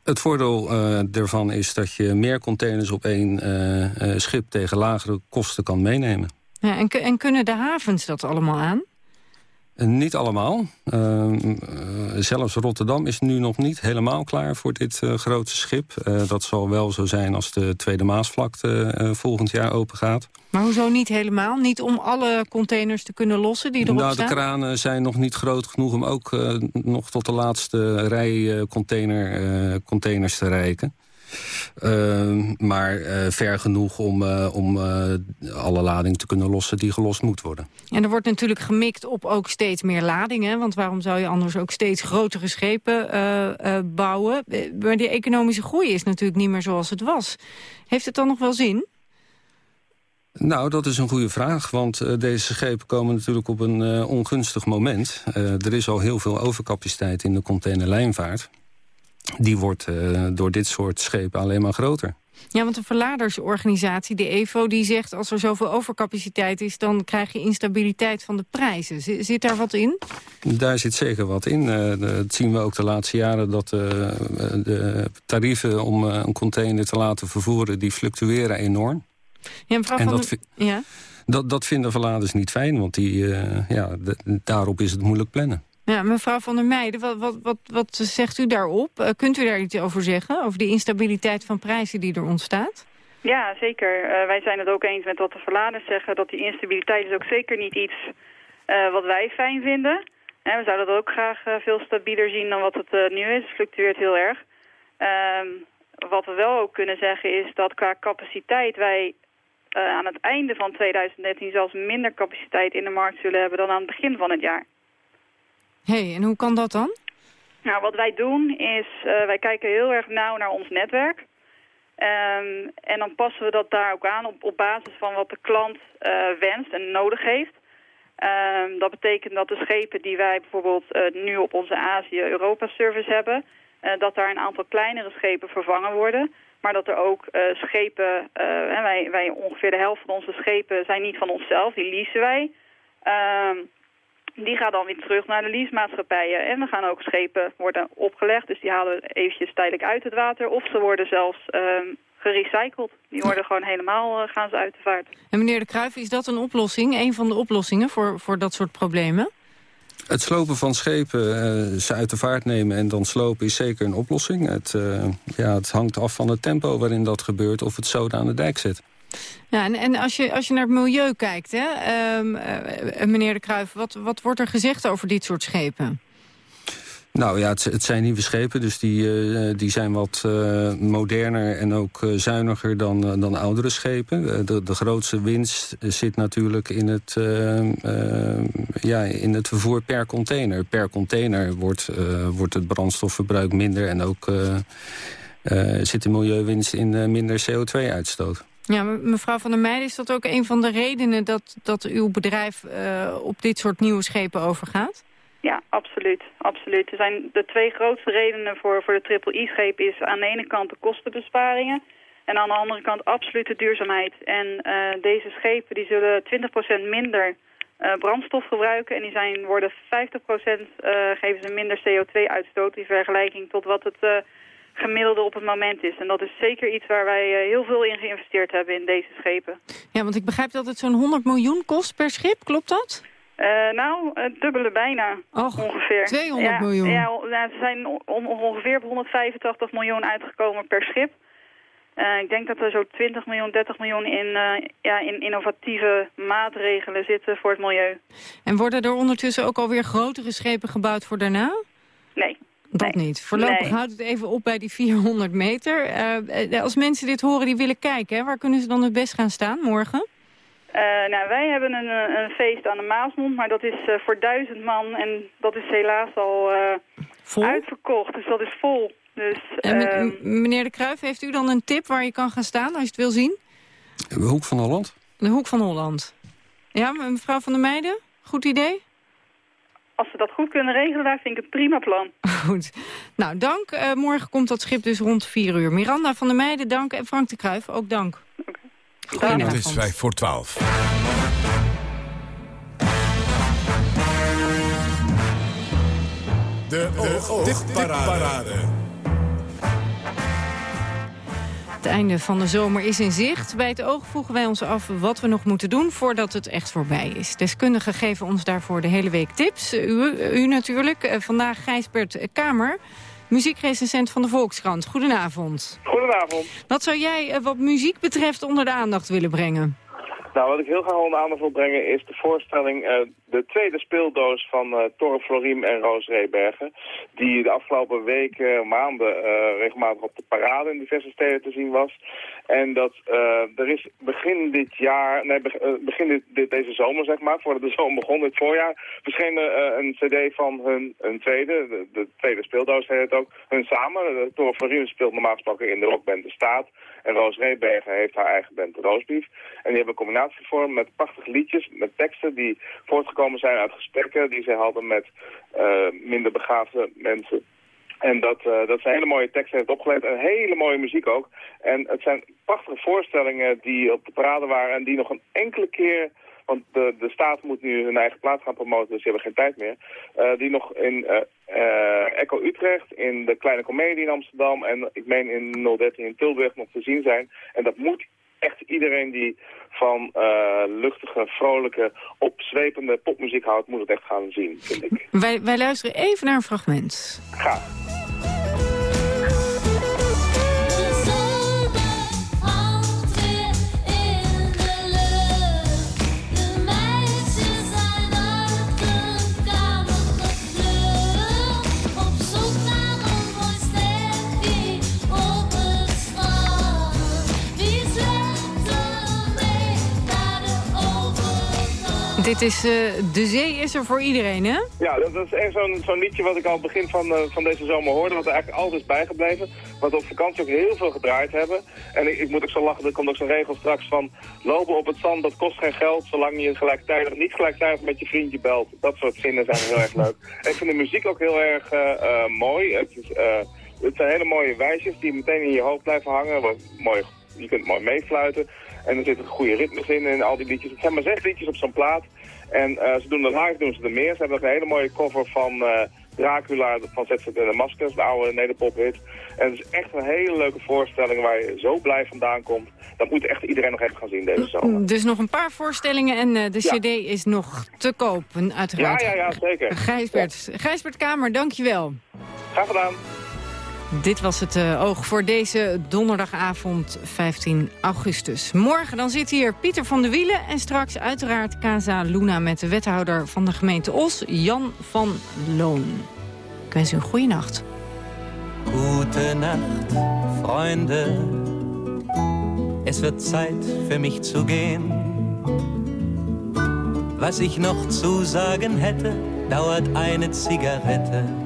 Het voordeel eh, daarvan is dat je meer containers op één eh, eh, schip tegen lagere kosten kan meenemen. Ja, en, ku- en kunnen de havens dat allemaal aan? Eh, niet allemaal. Ehm, eh, zelfs Rotterdam is nu nog niet helemaal klaar voor dit eh, grote schip. Dat zal wel zo zijn als de Tweede Maasvlakte volgend jaar open gaat. Maar hoezo niet helemaal? Niet om alle containers te kunnen lossen die erop Nou, de staan? kranen zijn nog niet groot genoeg om ook nog tot de laatste rij container, containers te reiken. Ehm, maar eh, ver genoeg om, eh, om eh, alle lading te kunnen lossen die gelost moet worden. En er wordt natuurlijk gemikt op ook steeds meer ladingen. Want waarom zou je anders ook steeds grotere schepen bouwen? Maar die economische groei is natuurlijk niet meer zoals het was. Heeft het dan nog wel zin? Nou, dat is een goede vraag, want deze schepen komen natuurlijk op een ongunstig moment. Er is al heel veel overcapaciteit in de containerlijnvaart. Die wordt eh, door dit soort schepen alleen maar groter. Ja, want de verladersorganisatie, de EVO, die zegt... als er zoveel overcapaciteit is, dan krijg je instabiliteit van de prijzen. Z- Zit daar wat in? Daar zit zeker wat in. Eh, dat zien we ook de laatste jaren dat eh, de tarieven om een container te laten vervoeren... die fluctueren enorm. Ja, mevrouw En van dat vi- ja? Dat, dat vinden verladers niet fijn, want die, ja, de- daarop is het moeilijk plannen. Ja, mevrouw van der Meijden, wat, wat, wat, wat zegt u daarop? Eh, kunt u daar iets over zeggen? Over die instabiliteit van prijzen die er ontstaat? Ja, zeker. Eh, wij zijn het ook eens met wat de verladers zeggen. Dat die instabiliteit is ook zeker niet iets eh, wat wij fijn vinden. Hè, we zouden dat ook graag veel stabieler zien dan wat het nu is. Het fluctueert heel erg. Ehm, wat we wel ook kunnen zeggen is dat qua capaciteit wij aan het einde van 2013 zelfs minder capaciteit in de markt zullen hebben dan aan het begin van het jaar. Hey, en hoe kan dat dan? Nou, wat wij doen is, eh, wij kijken heel erg nauw naar ons netwerk. Ehm, en dan passen we dat daar ook aan op, op basis van wat de klant eh, wenst en nodig heeft. Ehm, dat betekent dat de schepen die wij bijvoorbeeld eh, nu op onze Azië-Europa-service hebben... dat daar een aantal kleinere schepen vervangen worden. Maar dat er ook schepen, en wij, wij ongeveer de helft van onze schepen zijn niet van onszelf, die leasen wij... Ehm, die gaan dan weer terug naar de leasemaatschappijen. En er gaan ook schepen worden opgelegd. Dus die halen we eventjes tijdelijk uit het water. Of ze worden zelfs ehm, gerecycled. Die worden gewoon helemaal, eh, gaan ze uit de vaart. En meneer De Kruijf, is dat een oplossing? Een van de oplossingen voor, voor dat soort problemen? Het slopen van schepen, eh, ze uit de vaart nemen en dan slopen is zeker een oplossing. Het, eh, ja, het hangt af van het tempo waarin dat gebeurt of het zoden aan de dijk zit. Ja, en, en als, je, als je naar het milieu kijkt, hè, ehm, eh, meneer De Kruijf... Wat, wat wordt er gezegd over dit soort schepen? Nou ja, het, het zijn nieuwe schepen, dus die, eh, die zijn wat eh, moderner en ook eh, zuiniger dan, eh, dan oudere schepen. Eh, de, de grootste winst zit natuurlijk in het, eh, eh, ja, in het vervoer per container. Per container wordt, eh, wordt het brandstofverbruik minder en ook eh, eh, zit de milieuwinst in eh, minder CO2-uitstoot. Ja, me- mevrouw Van der Meijden, is dat ook een van de redenen dat, dat uw bedrijf eh, op dit soort nieuwe schepen overgaat? Ja, absoluut. absoluut. Er zijn de twee grootste redenen voor, voor de triple-I-scheep is aan de ene kant de kostenbesparingen en aan de andere kant absoluut de duurzaamheid. En eh, deze schepen die zullen 20% minder eh, brandstof gebruiken en die zijn, worden 50% eh, geven ze minder CO2-uitstoot in vergelijking tot wat het gemiddelde op het moment is. En dat is zeker iets waar wij eh, heel veel in geïnvesteerd hebben in deze schepen. Ja, want ik begrijp dat het zo'n 100 miljoen kost per schip, klopt dat? Eh, nou, het dubbele bijna ongeveer. 200 ja, miljoen. Ja, ja, ze zijn on- on- ongeveer op 185 miljoen uitgekomen per schip. Eh, ik denk dat er zo 20 miljoen, 30 miljoen in, ja, in innovatieve maatregelen zitten voor het milieu. En worden er ondertussen ook alweer grotere schepen gebouwd voor daarna? Nee. Dat niet. Voorlopig Nee. houdt het even op bij die 400 meter. Eh, eh, als mensen dit horen die willen kijken, hè, waar kunnen ze dan het best gaan staan morgen? Eh, nou, wij hebben een, een feest aan de Maasmond, maar dat is eh, voor duizend man en dat is helaas al eh, uitverkocht. Dus dat is vol. Dus, En ehm, meneer De Kruijf, heeft u dan een tip waar je kan gaan staan als je het wil zien? De Hoek van Holland? De Hoek van Holland. Ja, me- mevrouw Van der Meijden, goed idee? Als ze dat goed kunnen regelen, daar vind ik een prima plan. Goed. Nou, dank. Eh, morgen komt dat schip dus rond 4 uur. Miranda van der Meijden, dank. En Frank de Kruijf, ook dank. Het is 5 voor 12. De oogtipparade. Het einde van de zomer is in zicht. Bij het oog vroegen wij ons af wat we nog moeten doen voordat het echt voorbij is. Deskundigen geven ons daarvoor de hele week tips. U, u natuurlijk. Eh, Vandaag Gijsbert Kamer, muziekrecensent van de Volkskrant. Goedenavond. Goedenavond. Wat zou jij eh, wat muziek betreft onder de aandacht willen brengen? Nou, wat ik heel graag onder aandacht wil brengen is de voorstelling, eh, de tweede speeldoos van eh Torre Floriem en Roos Rebergen. Die de afgelopen weken, maanden, eh, regelmatig op de parade in diverse steden te zien was. En dat eh, er is begin dit jaar, nee, beg- begin dit, deze zomer zeg maar, voordat de zomer begon, dit voorjaar, verscheen een cd van hun, tweede, de, de tweede speeldoos heet het ook, hun samen. Torre Floriem speelt normaal gesproken in de rockband De Staat. En Roos Rebergen heeft haar eigen band Roosbief. En die hebben een combinatie gevormd met prachtige liedjes, met teksten die voortgekomen zijn uit gesprekken die ze hadden met eh, minder begaafde mensen. En dat, eh, dat zijn hele mooie teksten heeft opgeleverd en hele mooie muziek ook. En het zijn prachtige voorstellingen die op de parade waren en die nog een enkele keer... Want de, de staat moet nu hun eigen plaats gaan promoten, dus ze hebben geen tijd meer. eh, die nog in eh, Echo Utrecht, in de Kleine Comedie in Amsterdam... en ik meen in 013 in Tilburg nog te zien zijn. En dat moet echt iedereen die van eh, luchtige, vrolijke, opzwepende popmuziek houdt... moet het echt gaan zien, vind ik. Wij, wij luisteren even naar een fragment. Graag. Dit is eh, De Zee is er voor iedereen, hè? Ja, dat, is echt zo'n liedje wat ik al begin van, eh, van deze zomer hoorde, wat er eigenlijk altijd is bijgebleven. Wat we op vakantie ook heel veel gedraaid hebben. En ik, ik moet ook zo lachen, er komt ook zo'n regel straks van lopen op het zand, dat kost geen geld, zolang je gelijktijdig, niet gelijktijdig met je vriendje belt. Dat soort zinnen zijn heel erg leuk. En ik vind de muziek ook heel erg eh, mooi. Het, is, het zijn hele mooie wijsjes die meteen in je hoofd blijven hangen. Mooi, je kunt mooi meefluiten. En er zitten goede ritmes in in al die liedjes. Het zijn maar zes liedjes op zo'n plaat. En eh, ze doen er live, doen ze er meer. Ze hebben ook een hele mooie cover van eh, Dracula van ZZ en de Maskers, de oude nederpophit. En het is echt een hele leuke voorstelling waar je zo blij vandaan komt. Dat moet echt iedereen nog even gaan zien deze zomer. Dus nog een paar voorstellingen en eh, de Ja. cd is nog te koop, uiteraard. Ja, ja, ja, zeker. Gijsbert, Gijsbert Kamer, dankjewel. Graag gedaan. Dit was het eh, oog voor deze donderdagavond 15 augustus. Morgen dan zit hier Pieter van de Wielen en straks uiteraard Casa Luna... met de wethouder van de gemeente Os, Jan van Loon. Ik wens u een goede nacht. Gute Nacht, Freunde. Es wird Zeit für mich zu gehen. Was ich noch zu sagen hätte, dauert eine Zigarette